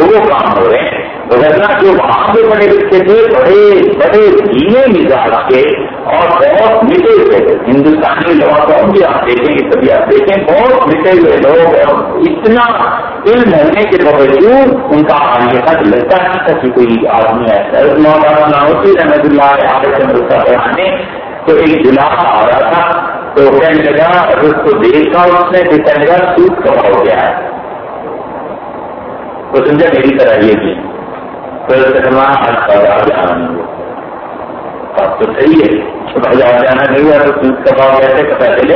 Speaker 1: تو وہ کام ہو رہے ہیں۔ وغیرہ جو وہاں پہ بڑے لکھتے تھے، بڑے بڑے دھیمے مزاج کے اور بہت مٹے ہوئے۔ ہندوستانی لوگوں کو بھی آپ دیکھیں گے کبھی آپ دیکھیں، بہت مٹے ہوئے لوگ اور اتنا علم ہونے کے باوجود ان کا آنے کا لگتا نہیں تھا کہ کوئی آدمی ایسا نہ ہوتی رحمد اللہ علیہ چندر کا پڑھانے تو ایک جلاس آ رہا تھا۔ تو کہنے لگا اگر اس کو دیکھا اس نے کہنے لگا سوٹ کما ہو گیا ہے۔ وہ سمجھا میری طرح یہ بھی بازار جانا نہیں ہوا۔ بات تو صحیح ہے۔ بازار جانا نہیں ہوا تو سوٹ کا بھاؤ کیسے پتا چلے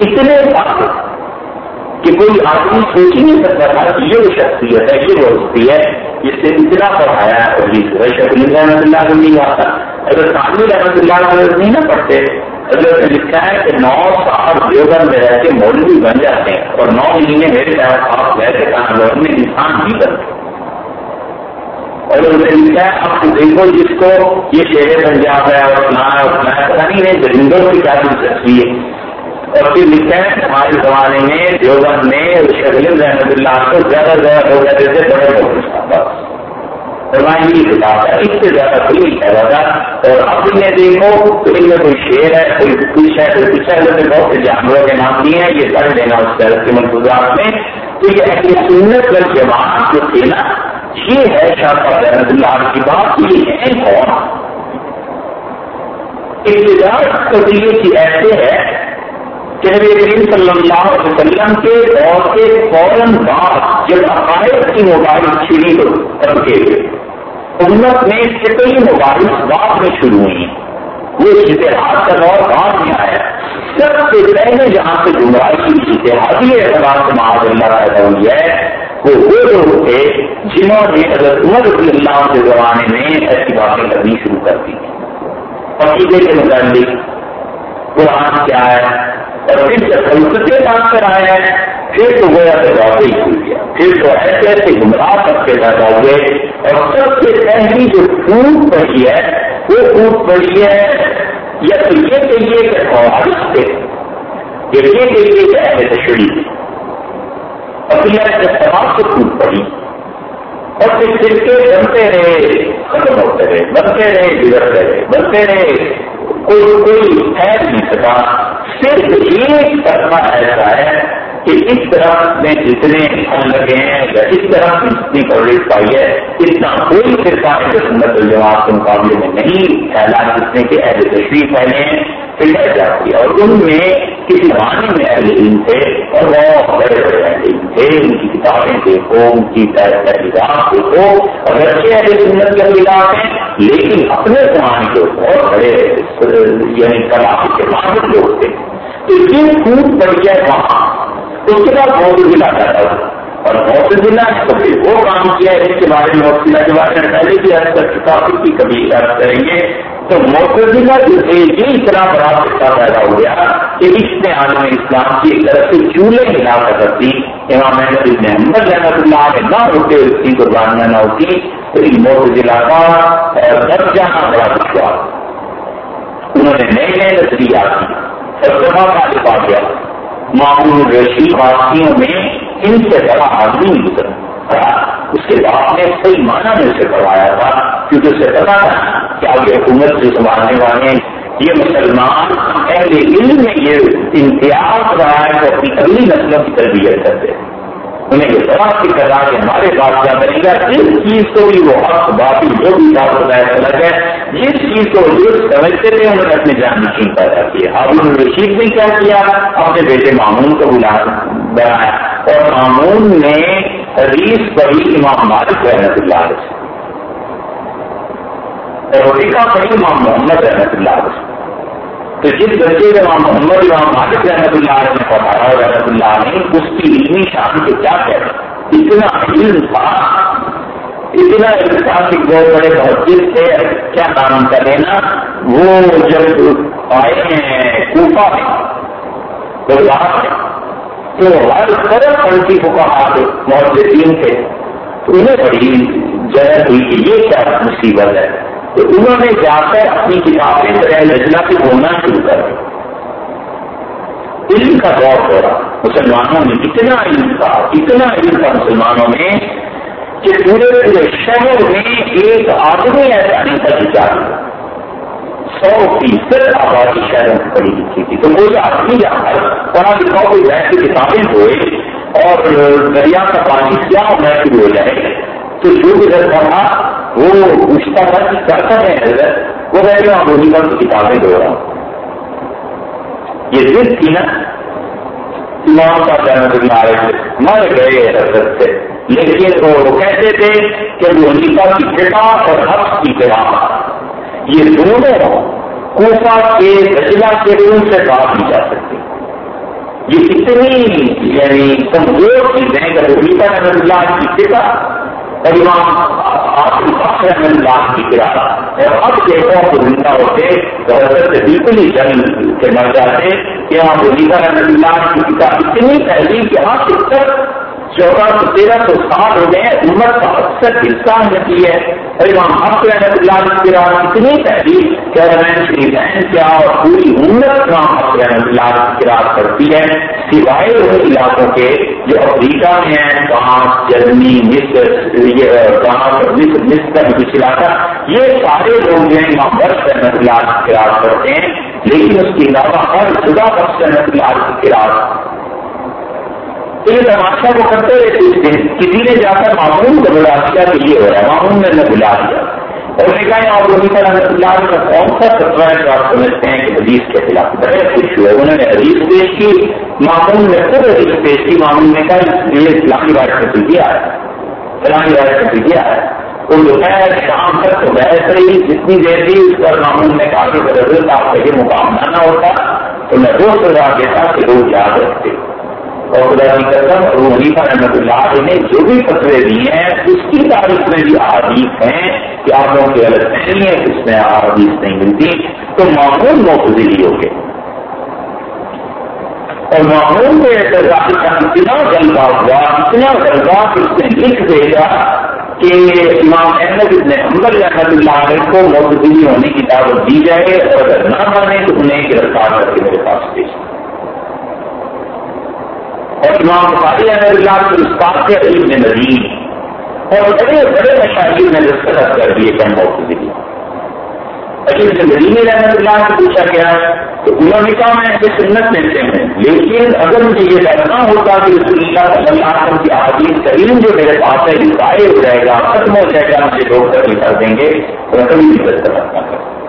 Speaker 1: اتنے کہ کوئی آدمی سوچ ہی نہیں سکتا تھا کہ یہ شخصیت ہے، یہ دوستی ہے، جس سے اتنا پڑھایا ہے اور رحمت اللہ کو نہیں آتا۔ اگر تعمیر احمد اللہ نہیں نہ پڑھتے، اگر لکھا ہے کہ نو سال دیوبند میں رہ کے مولوی بن جاتے ہیں اور نو مہینے میرے ساتھ آپ ویسے کہاں گورنمنٹ انسان بھی کرتے۔ اور انہوں نے لکھا ہے آپ دیکھو جس کو یہ شہر پنجاب ہے، اور اپنا ہے اپنا ہے پتا نہیں ہے درندوں کی کیا دلچسپی ہے۔ اور پھر لکھا ہے ہمارے زمانے میں دیوبند میں شکل رحمت اللہ کو زیادہ زیادہ ہو جاتے تھے بڑے بہت فرمائیں کتاب ہے۔ اس سے زیادہ کوئی نہیں کہہ تھا اور اب میں دیکھو تو ان میں کوئی شیر ہے، کوئی کچھ ہے، کوئی کچھ ہے جیسے بہت سے جانوروں کے نام دیے ہیں، یہ کر دینا اس طرح کے منصوبات میں تو یہ اہل سنت وال جماعت جو تھے نا، یہ ہے شاہ رحمت اللہ کی بات، یہ ہے کون؟ ابتدار قبیلے کی ایسے ہے کہ نبی کریم صلی اللہ علیہ وسلم کے دور کے فوراً بعد جب عقائد کی موبائل چھڑی کر کے امت میں کتنی موبائل بعد میں شروع ہوئی۔ وہ اشتہار کا دور بعد میں آیا۔ سب سے پہلے جہاں سے گمراہی کی اشتہادی اعتبار سے معاذ اللہ پیدا ہوئی ہے، وہ وہ لوگ تھے جنہوں نے حضرت عمر رضی اللہ کے زمانے میں ایسی باتیں کرنی شروع کر دی۔ عقیدے کے متعلق قرآن کیا ہے؟ اور پھر جب سنسدے بات کر آیا ہے پھر تو گویا تو واقعی کھل گیا۔ پھر تو ایسے ایسے گمراہ سب کے پیدا ہوئے۔ اور سب سے پہلی جو پھوٹ پڑی ہے، وہ پھوٹ پڑی ہے، یا تو یہ کہیے کہ خوارش تھے یا یہ کہیے کہ ایسے تشریح تھی اور ایسے سماج سے پھوٹ پڑی، اور پھر سرکے بنتے رہے، ختم ہوتے رہے بنتے رہے، بگڑتے رہے بنتے رہے۔ کوئی کوئی ٹھہر نہیں سکا۔ صرف ایک طرح ایسا ہے کہ اس طرح میں جتنے ہم لگے ہیں یا اس طرح کی جتنی کوریج پائی ہے اتنا کوئی فرقہ سنت الجماعت کے مقابلے میں نہیں۔ پھیلا جتنے کے اہل تشریف پھیلے ہیں پھر جاتی ہے اور ان میں کسی زمانے میں اہل علم تھے اور بہت بڑے بڑے اہل علم تھے، ان کی کتابیں دیکھو، ان کی تحریرات دیکھو، اور اچھے اہل سنت کے خلاف ہیں، لیکن اپنے زمانے کے بہت بڑے یعنی کلاس کے ماہر لوگ تھے۔ تو یہ خوب پڑ گیا وہاں۔ اس کے بعد موت ضلع کرتا تھا اور موت ضلع نے تو پھر وہ کام کیا ہے جس کے بارے میں موت ضلع کے بارے میں پہلے بھی عرض کر چکا اس کی کبھی عرض کریں گے۔ تو موت ضلع جو تھے یہ اتنا بڑا قصہ پیدا ہو گیا کہ اس نے عالم اسلام کی ایک طرف سے چولہے ملا کر کرتی امام محمد ابن احمد رحمت اللہ نے نہ ہوتے اس کی قربانیاں نہ ہوتی تو اس موت ضلع کا در جانا بڑا دشوار انہوں نے نئے نئے نظریات کی۔ اور سبھا کا گیا معمول رشید واقعوں میں ان سے بڑا آدمی گزر اس کے باپ نے صحیح معنی میں اسے کروایا تھا، کیونکہ اسے پتا تھا کہ آپ حکومت سے سنبھالنے والے یہ مسلمان اہل علم میں یہ امتیاز رہا ہے کہ اپنی اگلی نسلوں کی تربیت کرتے انہیں یہ سوال کی کرا کہ ہمارے پاس کیا بنے گا جس چیز کو بھی وہ حق باقی جو بھی بات بتایا الگ ہے۔ جس چیز کو جو سمجھتے تھے، انہوں نے اپنے جان نشین پیدا کیا ہارون رشید نے کیا کیا؟ اپنے بیٹے معمون کو بلا بنایا۔ اور معمون نے حدیث پڑھی امام مالک رحمت اللہ علیہ اور روٹی پڑھی امام محمد رحمت اللہ علیہ تو جس بچے میں وہاں محمد امام مالک رحمت اللہ علیہ نے پڑھایا اور رحمت اللہ نے اس کی علمی شان کو کیا کہتے اتنا علم تھا، اتنا علم تھا کہ بہت بڑے محدث تھے، کیا نام کا لینا؟ وہ جب آئے ہیں کوفہ میں تو ہر طرف پلٹی کو کہا محدثین تھے۔ تو انہیں بڑی جگہ ہوئی کہ یہ کیا مصیبت ہے؟ تو انہوں نے جا کر اپنی کتابیں لجنا سے بولنا شروع کر علم کا دور ہو رہا مسلمانوں میں اتنا علم تھا اتنا علم تھا مسلمانوں میں کہ پورے پورے شہر میں ایک آدمی ایسا نہیں تھا جا سو فیصد آبادی شہروں میں پڑھی لکھی تھی۔ تو وہ آدمی جا کر پڑھا لکھا کوئی ویسے کتابیں ہوئے اور دریا کا پانی کیا ہونا شروع ہو جائے، تو جو ادھر پڑھا وہ پوچھتا تھا کہ کرتا ہے حضرت وہ کہتے ہیں وہی پر کتابیں دو رہا ہوں۔ یہ ضد تھی نا۔ امام کا جنم اللہ مر گئے حضرت سے۔ لیکن وہ کہتے تھے کہ وہ کی بیٹا اور حق کی کتاب یہ دونوں کوفا کے رجلا کے روم سے بات نہیں جا سکتی یہ اتنی یعنی کمزور چیزیں کہ وہ نیتا اللہ کی کتاب اور لاکھ کی کرایہ اور اب دیکھو کو زندہ ہوتے تو حضرت بالکل ہی جنگ کے مر جاتے۔ کہ یہاں بولیفا رحمت اللہ کی کتاب اتنی پہلی کہ آپ تک چودہ سو تیرہ سو سال ہو گئے عمر کا اکثر حصہ نتی ہے۔ اور امام حق رحمت اللہ کی اتنی پہلی کہ رمین شری بہن کیا اور پوری عمر امام حق رحمت اللہ کی کرتی ہے۔ سوائے ان علاقوں کے جو افریقہ میں ہیں فرانس جرمنی، مصر مصر مصر کچھ علاقہ۔ یہ سارے لوگ جو ہیں، امام برف رحمت اللہ کی کرتے ہیں۔ لیکن اس کے علاوہ ہر جگہ بخش رحمت اللہ کی تو یہ تماشا کو کرتے رہتے کسی نے جا کر معمول کو بلا دیا کہ یہ ہو رہا ہے، معمول نے انہیں بلا دیا۔ اور نے کہا آپ لوگ اللہ کا کون سا خطرہ ہے جو آپ سمجھتے ہیں کہ حدیث کے خلاف بڑے خوش ہوئے؟ انہوں نے حدیث پیش کی، معمول نے خود حدیث پیش کی۔ معمول نے کہا، یہ اسلامی بات کا سیدھیا ہے۔ اسلامی بات کا سیدھیا ہے۔ وہ دوپہر شام تک تو بحث رہی۔ جتنی دیر تھی اس پر معمول نے کہا کہ آپ کا یہ مقام نہ ہوتا تو میں روز سزا دیتا کہ لوگ یاد رکھتے۔ اور خدا کی قسم ابو حنیفہ رحمۃ اللہ نے جو بھی فتوے دیے ہیں، اس کی تاریخ میں بھی احادیث ہیں کہ آپ لوگوں کی غلط نہیں ہے اس میں احادیث نہیں ملتی۔ تو معمول موقعی ہو گئے اور معمول کے اعتراض کا اتنا غلبہ ہوا اتنا غلبہ اس نے لکھ دے گا کہ امام احمد ابن حمبل رحمت اللہ علیہ کو موقعی ہونے کی دعوت دی جائے اور اگر نہ مانے تو انہیں گرفتار کر کے میرے پاس پیش اور امام بخاری احمد اللہ کے استاد کے علیب نے نظیم اور بڑے بڑے مشاہیر نے دستخط کر دیے کم موقع کے لیے عجیب سے نظیم رحمت اللہ سے پوچھا گیا تو انہوں نے کہا میں ایسے سنت لیتے ہیں لیکن اگر مجھے یہ ڈرنا ہوتا کہ رسول اللہ صلی اللہ علیہ وسلم کی حادیث کریم جو میرے پاس ہے، یہ ضائع ہو جائے گا، ختم ہو جائے گا، مجھے لوگ کر کر دیں گے تو میں کبھی نہیں دستخط نہ کروں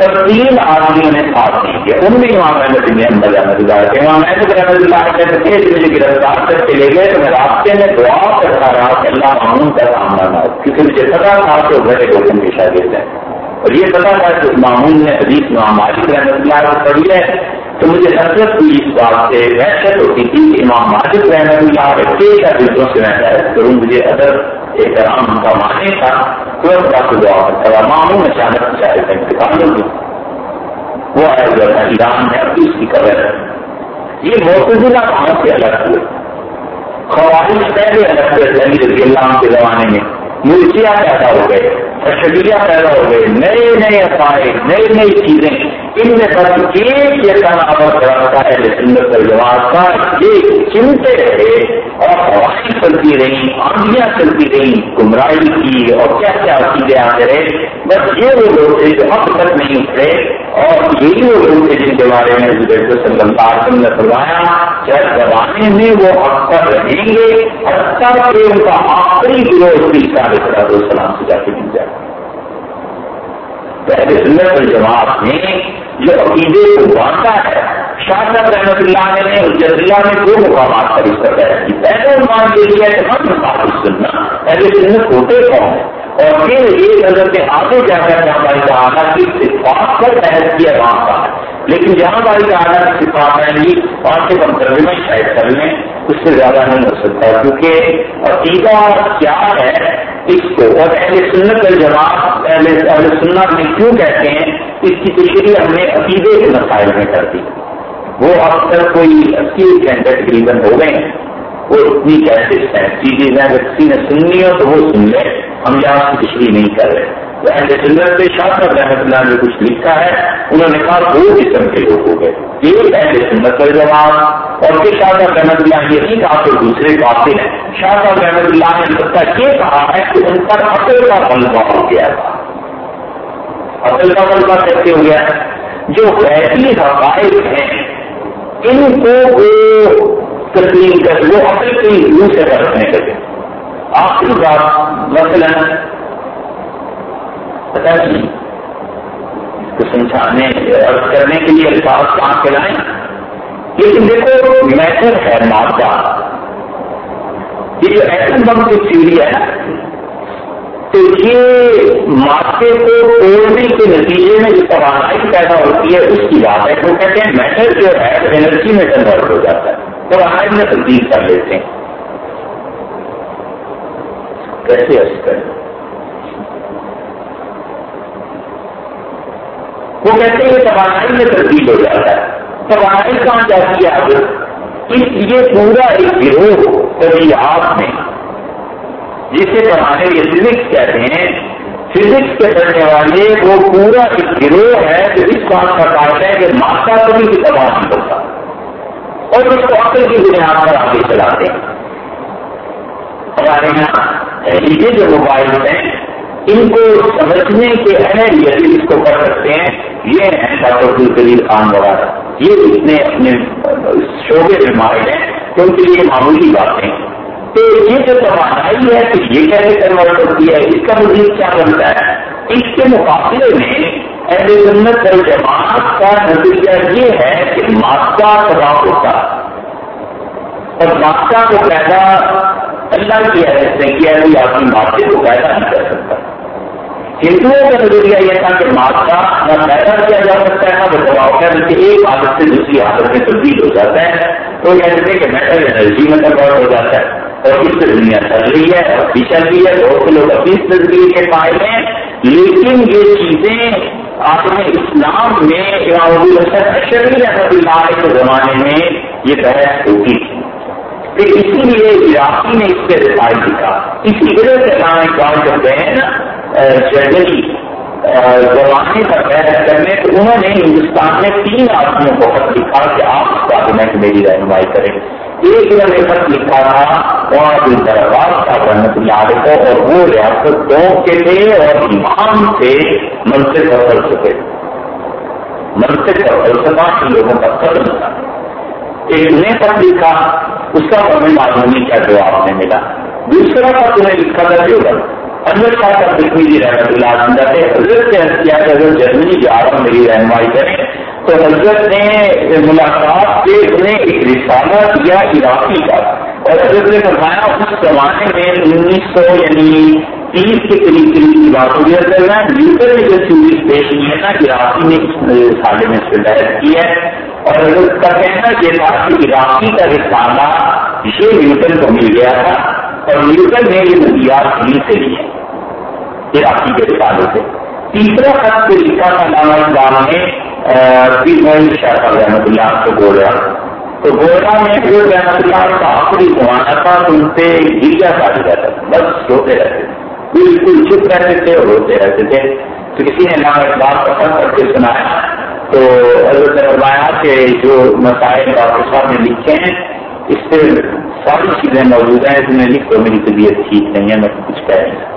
Speaker 1: تین آدمیوں نے ساتھ نہیں کیا ان میں امام احمد نے اندر احمد اللہ کے امام احمد احمد اللہ کہتے تھے کہ مجھے گرفتار کر کے لے گئے تو میں راستے میں دعا کرتا رہا کہ اللہ معمول کا سامنا نہ ہو کیونکہ مجھے پتا تھا کہ وہ بڑے گوتم کے شاگرد ہیں۔ اور یہ پتا تھا کہ معمول نے حدیث امام مالک رحمت اللہ کو پڑھی ہے۔ تو مجھے حضرت ہوئی اس بات سے وحشت ہوتی تھی کہ امام مالک رحمت اللہ کے شاگردوں سے میں کروں۔ مجھے ادر احترام کا معنی تھا ترنت کا دعا کرتا رہا معمول اچانک چاہے تھا انتقال ہوگی وہ ہے جو ایران ہے اس کی قبر ہے۔ یہ موتزلہ کہاں سے الگ ہوئے؟ خواتین پہلے الگ ہوئے نبی رضی اللہ کے زمانے میں۔ مرچیاں پیدا ہو گئے اشلیاں پیدا ہو گئے نئے نئے عقائد نئی نئی چیزیں۔ ان میں بس ایک یہ تناوت رکھتا ہے سندر جواب کا یہ چنتے رہے اور ہوائیں چلتی رہی آندیاں چلتی رہی گمراہی کی اور کیا کیا چیزیں آتے رہے۔ بس یہ وہ لوگ تھے جو اب تک نہیں اترے اور یہی وہ لوگ تھے جن کے بارے میں صلی اللہ علیہ وسلم نے فرمایا جب زمانے میں وہ اب تک رہیں گے، اب تک ان کا آخری گروہ بھی سارے سلام سے جا کے مل جائے۔ پہلے سنت الجماعت میں جو عقیدے کو بانٹا ہے۔ شاہ رحمت اللہ نے اس جزیرہ میں دو مقامات پر اس طرح کی پہلے مان کے لیے ہم مقابل سننا پہلے سنت ہوتے کون اور پھر ایک نظر کے آگے جا کر جہاں بھائی کا آنا کی صفات پر بحث کیا وہاں کا لیکن جہاں بھائی کا آنا کی صفات رہیں گی وہاں سے ہم ترجمہ شاید کر لیں۔ اس سے زیادہ نہیں ہو سکتا کیونکہ عقیدہ کیا ہے؟ اس کو اور اہل سنت الجماعت اہل اہل سنت میں کیوں کہتے ہیں؟ اس کی تشریح ہم نے عقیدے کے مسائل میں کر دی وہ اب تک کوئی اسی گھنٹے تقریباً ہو گئے ہیں۔ وہ اتنی کیسے ہیں۔ چیزیں اگر کسی نے سننی ہو تو وہ سن لے۔ ہم یہاں کی تشریح نہیں کر رہے۔ اہل سنت میں شاہ صاحب رحمت اللہ نے کچھ لکھا ہے، انہوں نے کہا دو قسم کے لوگ ہو گئے ایک اہل سنت کا جواب اور پھر شاہ صاحب رحمت اللہ یہ نہیں کہا کہ دوسرے باتیں ہیں۔ شاہ صاحب رحمت اللہ نے یہ کہا ہے کہ ان پر عقل کا بلبا ہو گیا۔ تھا عقل کا بلبا کیسے ہو گیا؟ جو ایسی حقائق ہیں، ان کو وہ تسلیم کر، وہ عقل کے منہ سے رکھنے لگے آخری بات، مثلا پتا نہیں جی؟ اس کو سمجھانے عرض کرنے کے لیے الفاظ کہاں کے لائیں؟ لیکن دیکھو میٹر ہے مادہ۔ یہ جو ایٹم بم کی تھیوری ہے تو یہ مادے کو توڑنے کے نتیجے میں جو توانائی پیدا ہوتی ہے، اس کی بات ہے۔ تو کہتے ہیں میٹر جو ہے انرجی میں کنورٹ ہو جاتا ہے۔ توانائی میں تبدیل کر لیتے ہیں۔ کیسے ایسے کریں؟ وہ کہتے ہیں توانائی میں تبدیل ہو جاتا ہے۔ توانائی کہاں جاتی ہے آگے؟ اس لیے پورا ایک گروہ کبھی آپ میں، جسے پڑھانے یہ فزکس کہتے ہیں، فزکس کے پڑھنے والے، وہ پورا ایک گروہ ہے جو اس بات کا کاٹ ہے کہ ماتا کبھی بھی تباہ نہیں ہوتا۔ اور اس کو عقل کی بنیاد پر آگے چلاتے ہیں۔ ہمارے یہاں یہ جو موبائل ہیں ان کو سمجھنے کے اہم یدی اس کو پڑھ سکتے ہیں، یہ ہیں ڈاکٹر عبدالکبیر خان وغیرہ یہ اتنے اپنے شعبے میں ماہر ہیں تو ان کے لیے معمولی باتیں تو یہ جو توانائی ہے تو یہ کیسے کنورٹ ہوتی ہے، اس کا مزید کیا بنتا ہے؟ اس کے مقابلے میں اہل سنت جماعت کا نتیجہ یہ ہے کہ مادہ تباہ ہوتا۔ اور مادہ کو پیدا اللہ کی حیث نے کیا ہے اپنی مادے کو پیدا نہیں کر سکتا۔ ہندوؤں کا نظریہ یہ تھا کہ مادہ نہ پیدا کیا جا سکتا ہے، نہ وہ دباؤ ہے بلکہ ایک عادت سے دوسری عادت میں تبدیل ہو جاتا ہے۔ تو کہتے ہیں کہ میٹل انرجی میں کنورٹ ہو جاتا ہے۔ اور اس سے دنیا چل رہی ہے، اور بھی چل رہی ہے۔ بہت سے لوگ اپنی تصویر کے قائل ہیں۔ لیکن یہ چیزیں آپ نے اسلام میں شریر احمد اللہ کے زمانے میں یہ بحث ہوتی تھی۔ اسی لیے عراقی نے اس پہ رسائی لکھا۔ اسی وجہ سے ہم اقبال کرتے ہیں نا جنرلی زمانے کا بحث کرنے تو انہوں نے ہندوستان میں تین آدمیوں کو خط لکھا کہ آپ اس بارے میری رہنمائی کریں۔ ایک انہوں نے خط لکھا تھا وہاں دربار کا رحمت اللہ کو اور وہ ریاست دو کے تھے اور امام تھے، منصف اور فلسفے۔ منصف اور فلسفہ کے لوگوں کا قدم تھا ایک نے خط لکھا، اس کا ہمیں معلوم نہیں کیا جواب نہیں ملا۔ دوسرا خط انہیں لکھا تھا جو کا لکھنی جی رحمت اللہ عندہ تھے حضرت سے کیا کہ اگر جرمنی جا رہا ہوں میری رہنمائی کریں۔ تو حضرت نے ملاقات سے انہیں ایک رسالہ دیا عراقی کا۔ اور حضرت نے فرمایا، اس زمانے میں انیس سو یعنی تیس کے قریب قریب کی بات ہو گیا چل رہا نیوٹن نے جو چیز پیش کی ہے نا، عراقی نے اس سالے میں اس بحث کی ہے۔ اور حضرت کا کہنا یہ تھا کہ عراقی کا رسالہ یہ نیوٹن کو مل گیا تھا اور نیوٹن نے یہ نظریات دل سے لیے عراقی کے رسالے سے۔ تیسرا خط کو لکھا تھا نام اقبال نے جی شاہ رحمت اللہ کو گوڑا تو گوڑا میں جو رحمت اللہ کا آخری زمانہ تھا، تو ان سے گریا کاٹ جاتا تھا۔ بس روتے رہتے تھے۔ بالکل چپ رہتے تھے اور روتے رہتے تھے۔ تو کسی نے نام اقبال پسند کر کے سنایا۔ تو حضرت نے فرمایا کہ جو مسائل ڈاکٹر صاحب نے لکھے ہیں، اس سے ساری چیزیں موجود ہیں جنہیں لکھ تو میری طبیعت ٹھیک نہیں ہے، میں کچھ کہہ نہیں سکتا۔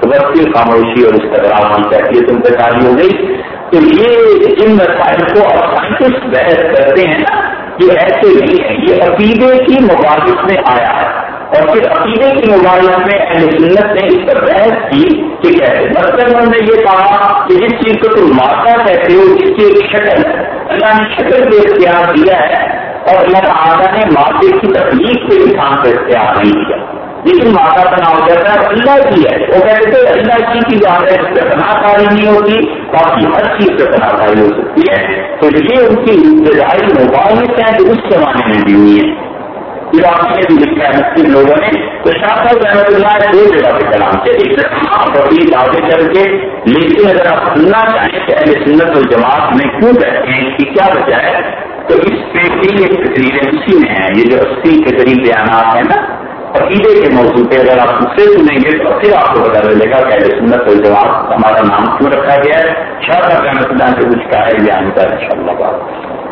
Speaker 1: تو بس پھر خاموشی اور اس کا کی چاہیے تم پہ کاری ہو گئی۔ تو یہ جن مسائل کو اب سائنٹسٹ بحث کرتے ہیں نا یہ ایسے نہیں ہے یہ عقیدے کی مبارک میں آیا ہے۔ اور پھر عقیدے کی مبارک میں اہل سنت نے اس پر بحث کی کہ کیسے؟ مطلب انہوں نے یہ کہا کہ جس چیز کو تم ماتا کہتے ہو جس کی ایک شکل اللہ نے شکل پہ اختیار دیا ہے اور اللہ تعالیٰ نے ماتے کی تکلیف پہ انسان کا اختیار نہیں دیا لیکن ماتا کا نام کہتا ہے، اللہ کی ہے۔ وہ کہتے تھے، اللہ کی کی بات ہے اس پہ تنہا کاری نہیں ہوتی، باقی ہر چیز پہ تنہا کاری ہو سکتی ہے۔ تو یہ ان کی ابتدائی مباحث ہیں جو اس زمانے میں بھی ہوئی ہے۔ بھی لکھا ہے، مسلم لوگوں نے۔ تو شاہ صاحب رحمت اللہ دو جگہ پہ کلام سے ایک بڑی دعوے کر کے، لیکن اگر آپ سننا چاہیں کہ اہل سنت و جماعت میں کیوں کہتے ہیں، کہ کیا وجہ ہے؟ تو اس پہ بھی ایک تقریر اسی میں ہے یہ جو اسی کے قریب بیانات ہیں نا عقیدے کے موضوع پہ اگر آپ اسے سے سنیں گے تو پھر آپ کو پتا چلے گا کہ سنت کوئی جواب ہمارا نام کیوں رکھا گیا ہے؟ شاہ صاحب رحمۃ اللہ سے کچھ کہا ہے بیان ان شاء اللہ بات